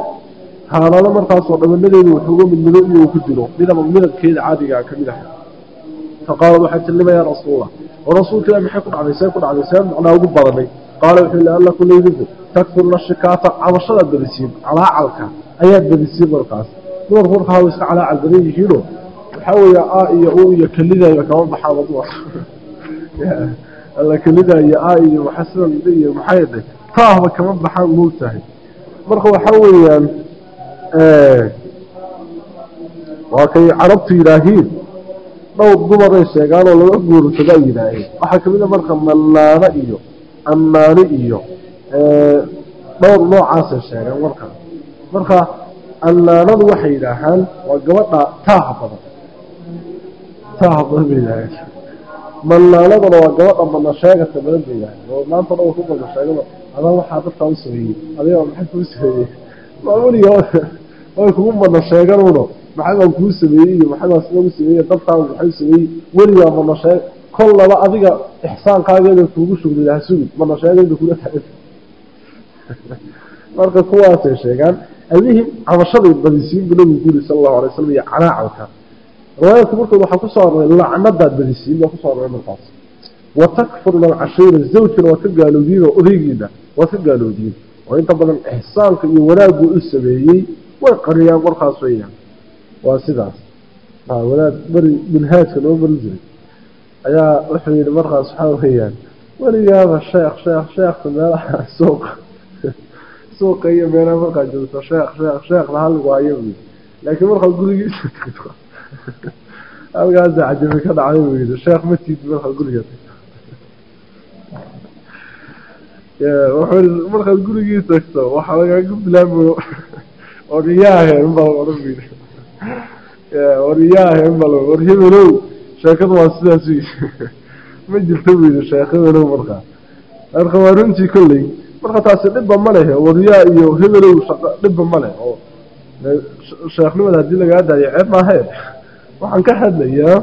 Speaker 1: haalado markaasoo dhabanadeedu wuxuuga mid mido iyo uu ku jiro. Midaba midabkeeda caadigaa ah ka mid aha faqaala waxaa tilima yaa oo rasuulka maxay ku dhacday? See ku dhacday see macnaa ugu badanay. Qaala wuxuu yidhi allaku laydidu takfurna shikaata cabashadaad badisiin calaacalka ayaad badisiin markaas. Dumarku markaa way iska calaacal badan yihiinoo waxaa weya a iyo u iyo kelidayo kama baxaa madu alla kelidayo a iyo waxa sida iyo maxayda taahba kama baxaan moogtahay marka waxaa weeyaan waa kay carabtu yidhaahiin dhowr dumaray sheegaanoo laga guursadaa yidhaaheen waxaa kamida ah marka mallaano iyo ammaano iyo dhowr noocaasay sheegaan marka marka allaanadu waxay yidhaahaan waa gabadha taaha badan taaha badan bay yidhaaheen mallaanaduna waa gabadha mana sheegata badan bay yidhaaheen oo maanta dhan ku mana sheegada adaa waxaa dadkaa u sameeyey adiga maxay kuu sameeyey waa weliga way kugu mana sheeganuno maxay baan kuu sameeyey iyo maxay baa sida sameeyey dadkaa maxay sameeyey weligaa mana sheeg kol laba adiga ixsaankaageeda kuugu shugli laha sugid mana sheegayda kula taaganta [laughs] marka kuwaasay sheegaan alihim cabashaday badisiin buu nabigu ku yiri sala allahu alay slam iyo canaacalka riwaayadka markood waxaa ku soo lacnadaad badisiin baa ku soo arooray markaas. Wa takfur man cashiira zawjkana waad ka gaalowdiin oo odaygiina waad ka gaalowdiin oo inta badan ixsaanka iyo wanaaggu u sameeyey way qariyaan markaas weyaan waa sidaas. Wanaag beri minhaajka noo marin jiray. Ayaa wuxuu yihi markaas waxaa weeyaan weligaaba sheekh sheekh sheekhta meelaha suuqa suuqa iyo meelaha markaa joogto sheekh sheekh hayo buu yidhi laakiin markaa gurigiisa tagto halkaasa cajabi ka dhacday buu yidhi sheekh ma tiid markaa guriga wuxuu markaad gurigii tagto waxaa lagaaga bilaabo oryaahe inbaa odhan bu yidhi. Oryaahe inbaa war hebelow sheekadu waa sidaas u yidhi. Ma jirto buu yidhi sheekh markaa marka. Waa runtii kolley. Marka taasi dhibba ma leh waryaa iyo hebelow shaqa dhibba ma leh. Oo sheekhnimada haddii lagaa daayo ceeb maahe ka hadlayaa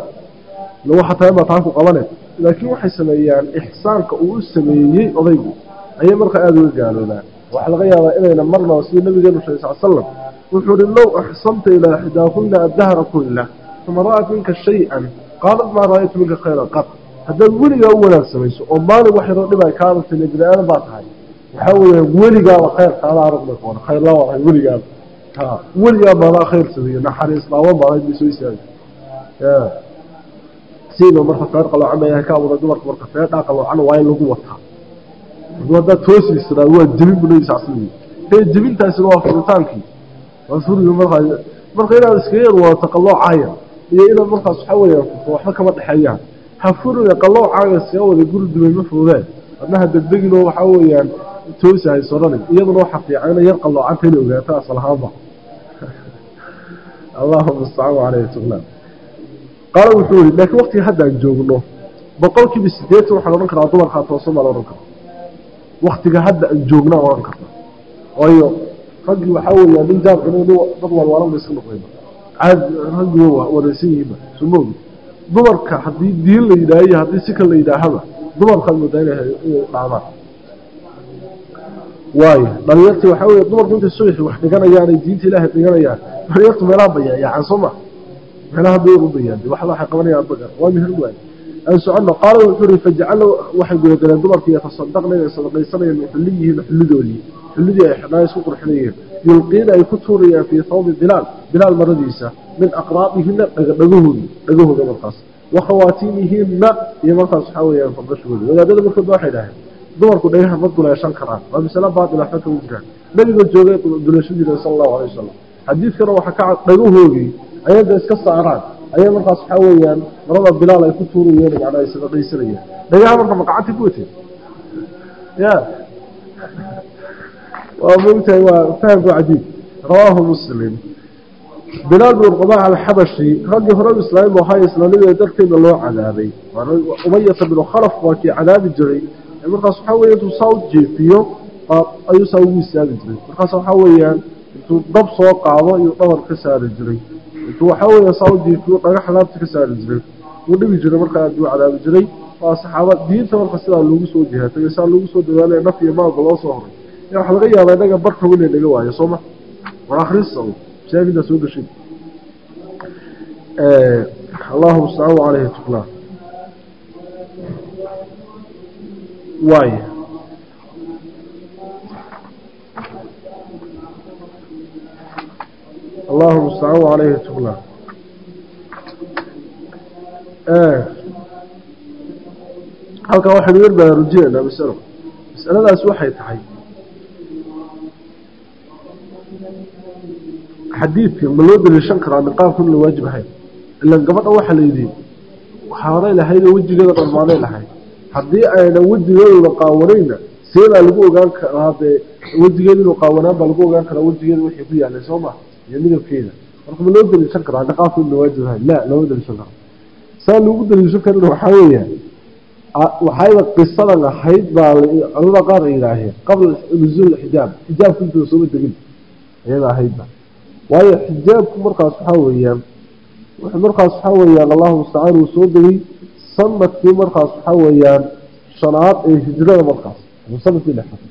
Speaker 1: waxa tahay baa taa ku qabane laakiin waxay sameeyaan ixsaanka uu u sameeyey odaygu ayay markaa aada uga gaaloobaan waxaa laga yaabaa inayna marnaba sidii nabigeenu sheegay sal slam wuxuu uhi low axsanta ilaa xidaahunna addahra kullah uma ra'at minka shay-an qaalat maa ra'aytu minka khayran qad haddaad weligaa u wanaag samayso oo maalin wax yaroo dhib ay kaa aragtay bini aadan baa tahay waxaa weeyaan weligaaba khayr kaala aragmay koona khayr laa warahay weligaaba ha weligaa baadaa khayr sameeye naxariis laaban baadayd bay soo istaagay sidoo marka feer qaloocan baa ka abuuray dumarka marka feerdhaa qaloocan waa in lagu wataa. Haddaa toosiisraa waa jebin bu nabi sal slam hee jebintaasina waa furitaankii waa furiga markaa marka inaad iskaga yar wadato qaloocaaya iyo inaad markaas waxaa weeyaan furto waxba kama dhexeeyaan ha furiga qaloocaaga iskaga wada guri dumay ma fududeen adnaha degdeginoo waxaa weeyaan toosi haysoranin iyaduna waxaa fiican ina yar qaloocanta inay ogaato asal ahaanba. [laughs] Allahuma astacaan caleyhi tuglaan qaala wuxuu yihi laakiin waktiga haddaan joogno boqol kiiba sideetan waxaan odhan karaa dumarkaa toosan baa la odhan karaa waktiga hadda aan joognaa odhan karna waayo raggii waxaa weeyaa nin jaamcin nin dad walwaalan ba iska noqdayba caadi raggii wa wareysan yihiinba sumoogi dumarka haddii diin la yidhaaha iyo haddii si kale la yidhaahaba dumarkaad moodaa inay inay dhacdaan waayo dhalinyartii waxaa weeye dumarku intay subaxii wax dhiganayaan ay diinta ilaahay dhiganayaan dhalinyartu meelaha bayaayacaan soo ma meelaha bayr u bayaan wax waxay qabanayaan bagar waa mihir waay. Aan socono qaala wuxuu yiri fajacalna waxay gudagaleen dumarkii yatasadaqna inay sadaqaysanayeen xulliyihiin xullidoodii xullidii ay xidhnaa isku qurxinayeen. Yulqiina ay ku tuurayaan fii thawbi bilaal. Bilaal maradiisa min aqraabihina dhagadhagahoodi dhagahooda markaas. Wakhawaatiimihinna iyo markaas waxaa weeyaan fardashooda wadaadada markood waxay dhaheen dumarku dhagaha ma duleeshan karaan. Waa masale baatila waxba kama jiraan nabiga joogay duleeshan jiray sala allahu alay wasalam xadiidkana waxaa ka cad dhagahoogii ayaga iska saaraan. Ayaa markaas waxaa weeyaan marada bilaal ay ku tuurayeen macnaa ay sadaqaysanayeen dhagaha marka maqacanta ku watee ya. Waa mogtahay waa fahamku cajiib rawaahu muslim. Bilaal bin qabax alxabashi raggii hore islaami bu ahaa islaamnimada darteeda loo cadaabay. Umayata binu khalaf waa kii cadaabi jiray. Markaas waxaa weya intuu saa u jeefiyo ayuu saa ugu istaagi jiray. Markaas waxaa weeyaan intuu dab soo qaado iyo dhabar ka saari jiray. Intuu waxaa weya saa u jeefiyo dhagax laabta ka saari jiray wuu dhibi jiray markaa aad buu cadaabi jiray waa saxaaba diinta marka sidaa loogu soo jihaatay saa loogu soo dadaalay naf iyo maalba loo soo horay. Waxaa laga yaabaa inaga barka weli naga waayo sooma war akrisa masaajidaa soo gashay. Allahuma mustacaan caleyhi tuqlaa waay allahuma mustacaan caleyhi tuqlaa halkan waxaynu yar baraarujinaynaa masalo. Masaladaas waxay tahay xadiidka ma loo daliishan karaa niqaabku in la waajib ahayn. Ilan gabadha waxaa la yidhi haaray lahayd oo wejigeeda dhammaanay lahayd. Haddii ayna wejigeeduna qaawanayna seebaa lagu ogaan karaa dee wejigeeda inuu qaawanaan baa lagu ogaan karaa wejigeeda wixii ku yaalay iyo midabkeeda marka ma loo daliishan karaa niqaafku ina waajibahay la looma daliishan karo saa lagu daliishan karana waxaa weeya waxayba qisadan ahayd baa culamada qaar ay yidhaaheen qabla nuzuul xijaab xijaabku intuu sooma degin ayada ahaydba waayo xijaabku markaas waxaa weeyaan markaas waxaa weeyaan allahu mustacaan uu soo degay sannadkii markaas waxaa weeyaan shanaad ee hijrada markaas sannadkii lixaad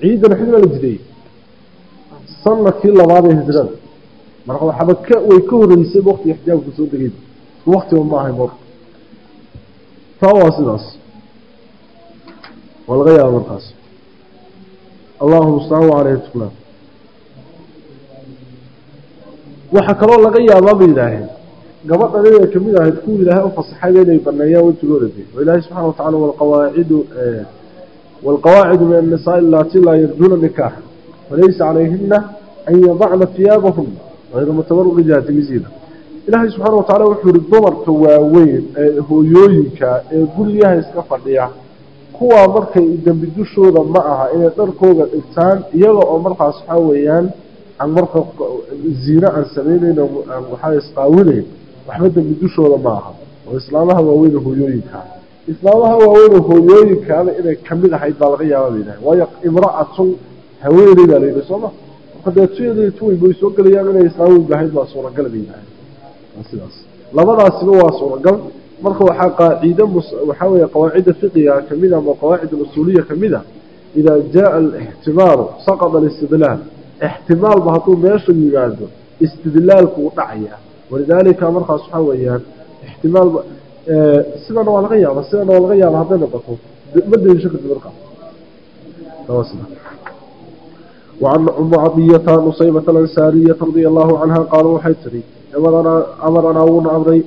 Speaker 1: ciidana xilmaa la jideeyey sannadkii labaad ee hijrada. Marka waxaaba ka way ka horeysay waktiga xijaabku soo degay waktiba ma ahay marka taa waa sidaas. Waa laga yaaba markaas. Allahu mustacaan caleyhi tuklaan waxaa kaloo laga yaabaa bay yidhaaheen gabadhan inay ka mid ahayd kuwa ilaahay u fasaxayba inay baneeyaan wejigooda de oo ilaahay subxana watacala walqawaacidu waalqawaacidu min annisaai allaati laa yarjuuna nikaax calayhina an yadacna tiyaabahuna hayra mutabarijati misiina ilaahay subxaana watacala wuxuu yihi dumarka waaweyn ee hooyooyinka ee guriyaha iska fadhiya kuwaa markay dembi dushooda ma aha inay dharkooda dhigtaan iyaga oo markaas waxaa weeyaan aan marka ziine aan samayneyn aan waxaa isqaawinayn waxba dembi dushooda ma aha oo islaamaha waaweyne hooyooyinkaa islaamaha waaweyne hooyooyinkaana inay ka mid ahayd baa haweeney baa layidhi sooma marka dee tuyadii tuway bay soo gelayaan inay islaam bahayd baa suuragal bay dhahay sidaas labadaasiba waa suuragal marka waxaa qaaciide waxaa weeye qawaacida fiqiga kamid a ama qawaacid usuuliya kamid a idaa jaa alixtimaalu saqada alistidlaal ixtimaalba hadduu meesha yimaado istidlaalku u dhacaya walidaalika markaas waxaa weeyaan ixtimaal sidana waa laga yaaba sidana waa laga yaaba hadday noqoto ma daliisho karti markaas وعن أم عطية نصيبة الأنسارية رضي الله عنها قالوا حيتري أمرنا أمرنا ونعمري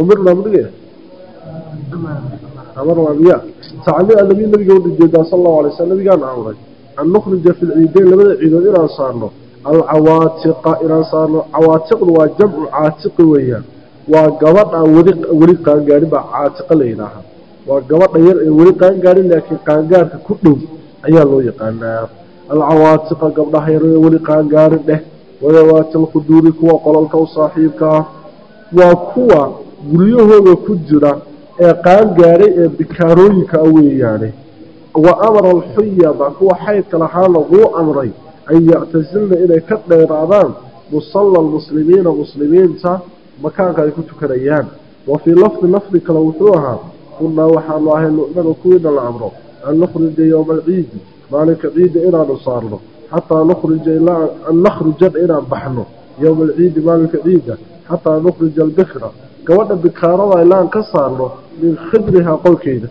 Speaker 1: أمرنا من إيه أمرنا أنبياء تعلي النبي النبي قول الجيدة صلى الله عليه وسلم قال عمري أن نخرج في العيدين لماذا عيدين إلى صارنا العواتق إلى صارنا عواتق وجمع عاتق ويا وقبض ورق ورق قاربة عاتق ليناها وقبض ورق قارب لكن قانقار كله أيها الله alcawaatiqa gabdhaha yaryee weli qaangaari dheh wadawaati alkhuduuri kuwa qololka u saaxiibka ah waa kuwa guryahooda ku jira ee qaangaaray ee bikaarooyinka a weeyaane wa amara alxuyaba kuwa xaydka lahaa laguu amray an yactasilna inay ka dheeraadaan musalla almuslimiina muslimiinta makaanka ay ku tukanayaan wa fii lafdi lafdi kale wuxuu ahaa kunnaa waxaanu ahay nu'manu kuwiina la amro an nukrija yowma alciidi maalinka ciidda inaanu saarno xataa nukhrija an nakhrujan inaan baxno yowma alciidi maalinka ciidda xataa nukhrija albikra gabadha bikaarada ilaan ka saarno min khidrihaa qolkeeda.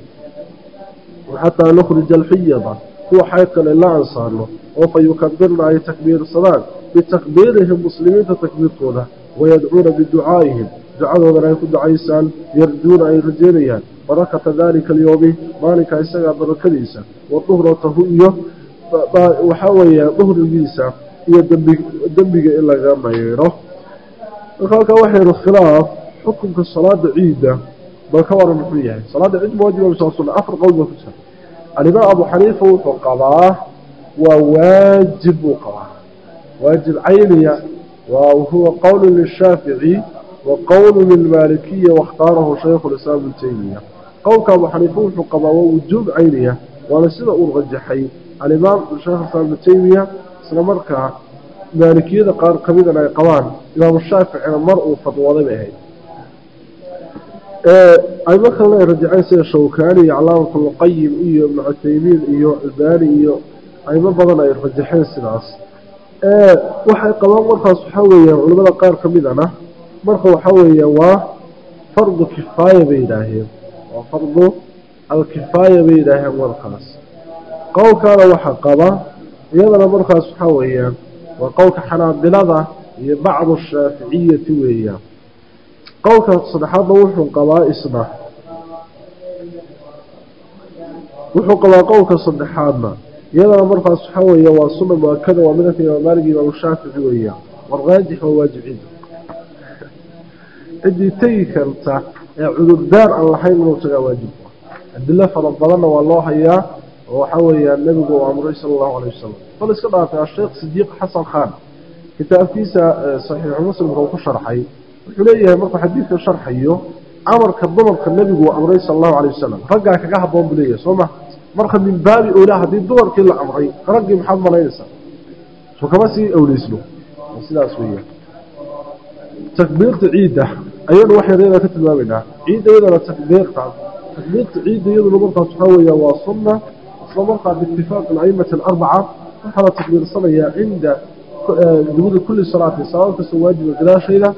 Speaker 1: Xataa nukhrija alxiyada kuwa xaydkale ilaa aan saarno oo fa yukabirna ay takbiirsadaan bitakbiirihim muslimiinta takbiirkooda wayadcuuna biducaa'ihim ducadoodana ay ku ducaysaan yarjuuna ay rajeynayaan. Barakata daalika alyowmi maalinka isagaa barakadiisa. Wa duhratahu iyo waxaa weeye duhrigiisa iyo dembiga in laga mayro. Marka halkaa waxaynu khilaaf xukunka salaada ciidda bal ka waran muxuu yahay? Salaada ciid mawaajiba mise waa sunna afar qowl baa ku jira alimaam abu xaniifa wuxuu qabaa waa waajib buu qabaa. Waajib cayniya wa huwa qowlu lishaafici qowlu lilmaalikiya waاkhtaarahu shaykhu lislaam ibnu taymiya qowlka abu xaniifa wuxuu qabaa waa wujuub cayniya waana sida uu rajaxay alimaam sheekh islaam ibnu taymiya isla markaa maalikiyada qaar kamidana ay qabaan imaamu shaaficina mar uu fadwooday bay ahayd ayma kalena ay rajaceen sida shawkaani iyo calaamatu lqayim iyo ibnu cuthaymiin iyo albaani iyo aymo badan ay ka marka waxaa weeya waa fardu kifaaya bay yidhaaheen waa fardu alkifaaya bay yidhaaheen markaas qowlkaana waxaa qaba iyadana markaas waxaa weeyaan waa qowlka xanaabilada iyo bacdu shaaficiyati weeyaan. Qowlka saddexaadna wuxuu qabaa isna. Wuxuu qabaa qowlka saddexaadna. Iyadana markaas waxaa weeye waa sunna muakada waa midaka imaam shaafici weeyaan. Waraajix waa waajib ciida ciddii tegi karta ee cudurdaar aan lahayn inuu tagaa waajibku ah adilo fara badanna waa loo hayaa oo waxaa weeyaan nebigu uu amray sala allahu alayh wasalam bal iska dhaafay asheekh sidiiq xasan khan kitaabkiisa saxiixu muslimka uu ku sharxay. Wuxuu leeyahay markuu xadiidka sharxayo amarka dumarka nebigu uu amray sala allahu alayh wasalam raggaa kaga habboon buu leeyahay soo ma? Marka min baabi owlaa haddii dumarkii la amray raggii maxaad malaynaysaa? Soo kama sii owleysno sidaas weeyaan. Takbiirta ciidda ayanu wax yareeda ka tilmaamaynaa ciidda iyadana takbiirta takbiirta ciidda iyaduna markaas waxaa weeya waa sunna. Isla markaa biitifaaq alaimati alarbaca waxaa la takbiirsanayaa cinda dugudi kulli salaati salaad kasta waajiba gadaashayda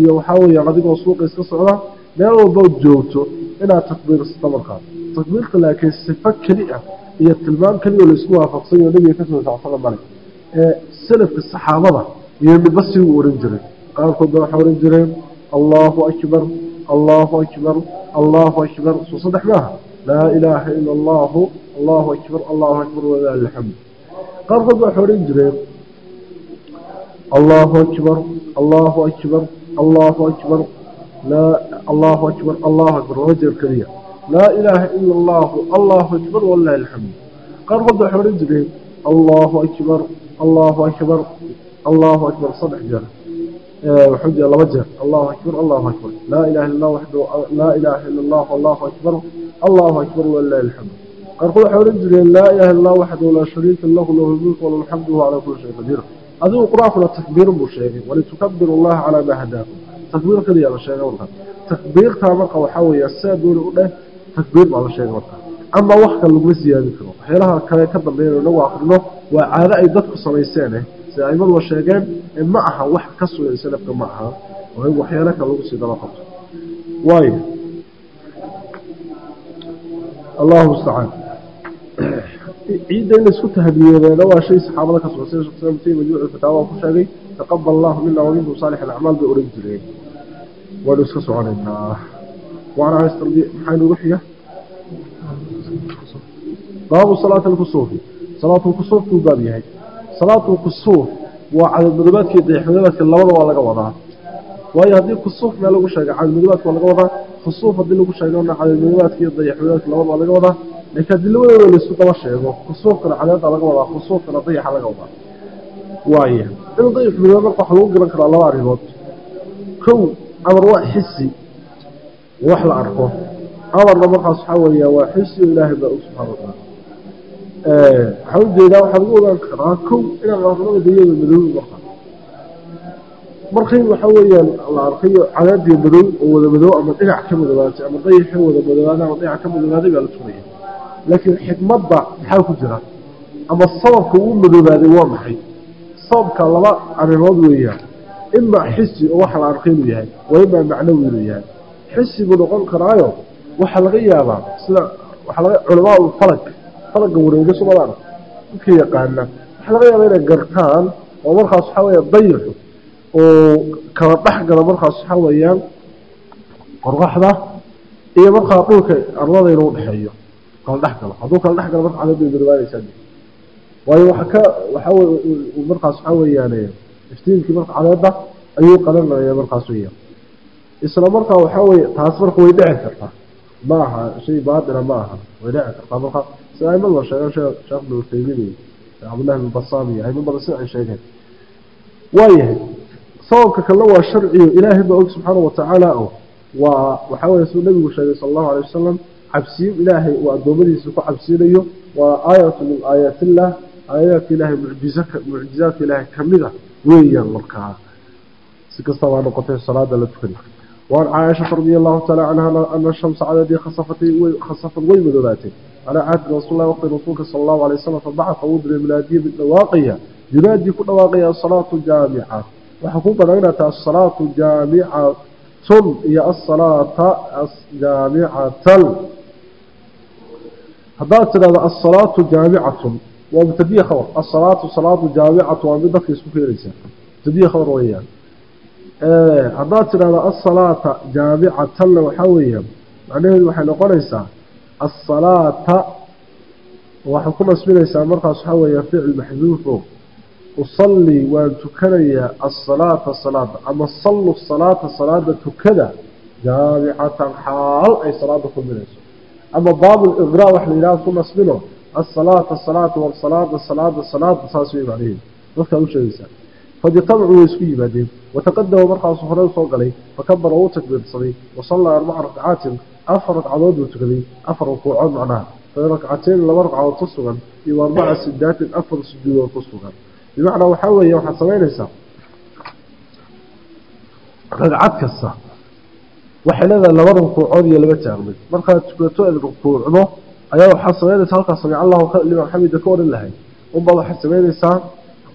Speaker 1: iyo waxaa weeyaan adigoo suuqa iska socda. Meel walbood joogto inaad takbiirsato markaas takbiirta laakiin sifo keli ah iyo tilmaam keliya la isku waafaqsanyo nabiga ka soo sacsada male ee salafka saxaabada iyo midba si uu ohan jiray. Qaarkood ba waxay ohan jireen allahu akbar allahu akbar allahu akbar soo saddex maaha laa ilaaha ila allahu allahu akbar allahu akbar walilahi alxamd qaarkood ba waxay ohan jireen allahu akbar allahu akbar allahu akbar laa allahu akbar allahu akbar laba jeer keliya laa ilaaha ila allahu allahu akbar walilahi alxamd qaarkood ba waxay ohan jireen allahu akbar jeer wuxuu jira laba jeer. Allahu akbar allahu akbar. Laa ilaha illa waxdahu laa ilaha illa allah allahu akbar allahu akbar walilahi alxamd qaarkood waxay odhan jireen laa ilaha illa waxdahu laa shariika lahu lahu lmulku walahu alxamdu huwa calaa kulli shayin qadiir. Adigu qur'aankuna takbiir buu sheegay. Walitukabiru allaha calaa maa hadaakum. Takbiir kaliya la sheegay marka. Takbiirtaa marka waxaa weeya sidaa dooni u dheh takbiir baa la sheegay marka. Ama wax sida aimaduba sheegeen ma aha wax ka sugan salafka ma aha. Oo waxyaalo kale lagu sii daba qabto. Waayo. Allahu mustacaan ciidda in la isku tahdiyeedeena waa shay saxaabada ka sugan sida shekh islam taymi majmuuc fataawa ku sheegay taqabal allahu mina wa minkum saalix alacmaal bay oran jireen. Waanu iska soconaynaa. Waana maxaa nugu xiga baabu salaati alkusuufi salaatu lkusuuf buu baab yahay salaatu lkusuuf waa cadadmadobaadkii dayaxmadobaadka labada waa laga wadaa. Waayo haddii kusuuf meel lagu sheega cadadmadobaadka waa laga wadaa. Kusuuf haddii lagu sheegana cadadmadobaadka iyo labada waa laga wadaa. Laakiin haddii labadooda la isku daba sheego kusuufkana cadeeda laga wadaa kusuufkana dayaxa laga wadaa. Waayo in dayaxmadobaad marka waxa lagu garan karaa laba arrimood. Kow amar waa xisi wax la arko. Amarna markaas waxaa weeya waa xisi oo ilaahay baa og subxana wataala waxaa u jeedaa waxaa lagu ogaan karaa kow inaan arnada dayada madoobi marka markay waxaa weeyaan la arkayo cadaadiyo madow oo wada madow ama dhinac ka madoobaatay ama dayaxi wada madoobaada ama dhinac ka madoobaaday baa la tunaya laakiin xikmadda maxaa ku jira? Ama sababka uu madoobaaday waa maxay? Sababka laba arrimood weeyaan. Ima xisi oo waxa la arkay inuu yahay waa imaa macnawi inuu yahay. Laga yaabaa falaga wareega sumadaan dadka yaqaana waxaa laga yaabaa inay gartaan oo markaas waxaa weya dayaxu oo kala dhex gala markaas waxaa weeyaan qorqaxda iyo markaa dhulka arlada inuu dhexeeyo. Kala dhex galo hadduu kala dhex galo marka cadad bay madoobaanaysaa waayo waxa ka waxaa wey markaas waxaa weeyaan iftiinkii marka cadeeda ayuu qalanaya markaas weeyaan. Isla markaa waxaa weye taas marka way dhici kartaa. Ma aha ma aha. Way dhici kartaa saaiba la sheega sheekh bnutaymin iyo cabdillahi bn basaam iyo ayma badan sida ay sheegeen waayahay sababka kalna waa sharciyo ilaahay baa og subxaana watacaala oo waa waxaa weye siduu nabigu sheegay sala allahu alay wasalam cabsiyo ilaahay uu addoommadiisa ku cabsiinayo waa aayatu min aayaatillah aayaadka ilaahay mucjizaka mucjizaadka ilaahay ka a weeyaan markaa si kastabaa noqotay salaada la tukan waan caaisha radi allahu taala canha ana shamsa cadadii khasafat khasafad way madoobaatay calaa caahdi rasuul lah waqti rasuulka sala allahu alay wasalam fabacasa uu diray munaadiya dhawaaqaya yunaadii ku dhawaaqaya asalaatu jaamica waxaa ku banaan asalaatu jaamicatun iyo asalaata jaamicatan haddaad tidhahdo asalaatu jaamicatun waa mubtadiya khabar asalaatu salaatu jaamicatu waa mid dadka isku keenaysaa mubtadiya khabar weeyaan haddaad tidhahdo asalaata jaamicatanna waxaa weeyaan macnaheedu waxay noqonaysaa asalaata waxaad ku nasbinaysaa markaas waxaa weeya ficil maxduufo usallii waan tukanayaa asalaata salaada ama sallu salaata salaada tukada jaamicatan xaal ay salaada kulminayso ama baabuliqraa wax la yidhaha ku nasbino asalaata salaata wasalaada salaada salaada saas way macnaheedu dadkaad u sheegaysaa yimaadeen wataqadama markaasuu hore u soo galay fakabara uu takbiirsaday wasallaa arbaca rakcaatin afar ragcadood buu tukaday afar rukuucood macnaha fa rakcateen laba ragcadood ku sugan iyo arbaca sidaatin afar sujuudood ku sugan bimacnaa waxaa weeye waxaad samaynaysaa ragcad kasta waxay leedahay laba rukuucood iyo laba taagmid markaad tukato aad rukuucdo ayaa waxaad samaynaysaa halkaas samic allahu liman ka unbaad waxaad samaynaysaa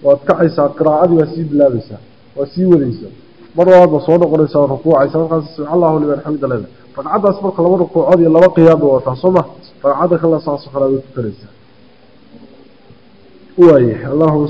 Speaker 1: waad kacaysaa qiraacadii waa sii bilaabaysaa waa sii wadaysaa mar labaadba soo noqonaysaa waa rukuucaysa markaas samic allahu liman xamida leeda ragcaddaas marka laba rukuucood iyo laba qiyaamba wataa soo ma? Ragcadda kale saasoo kale aad u tukanaysaa waayahay allahuma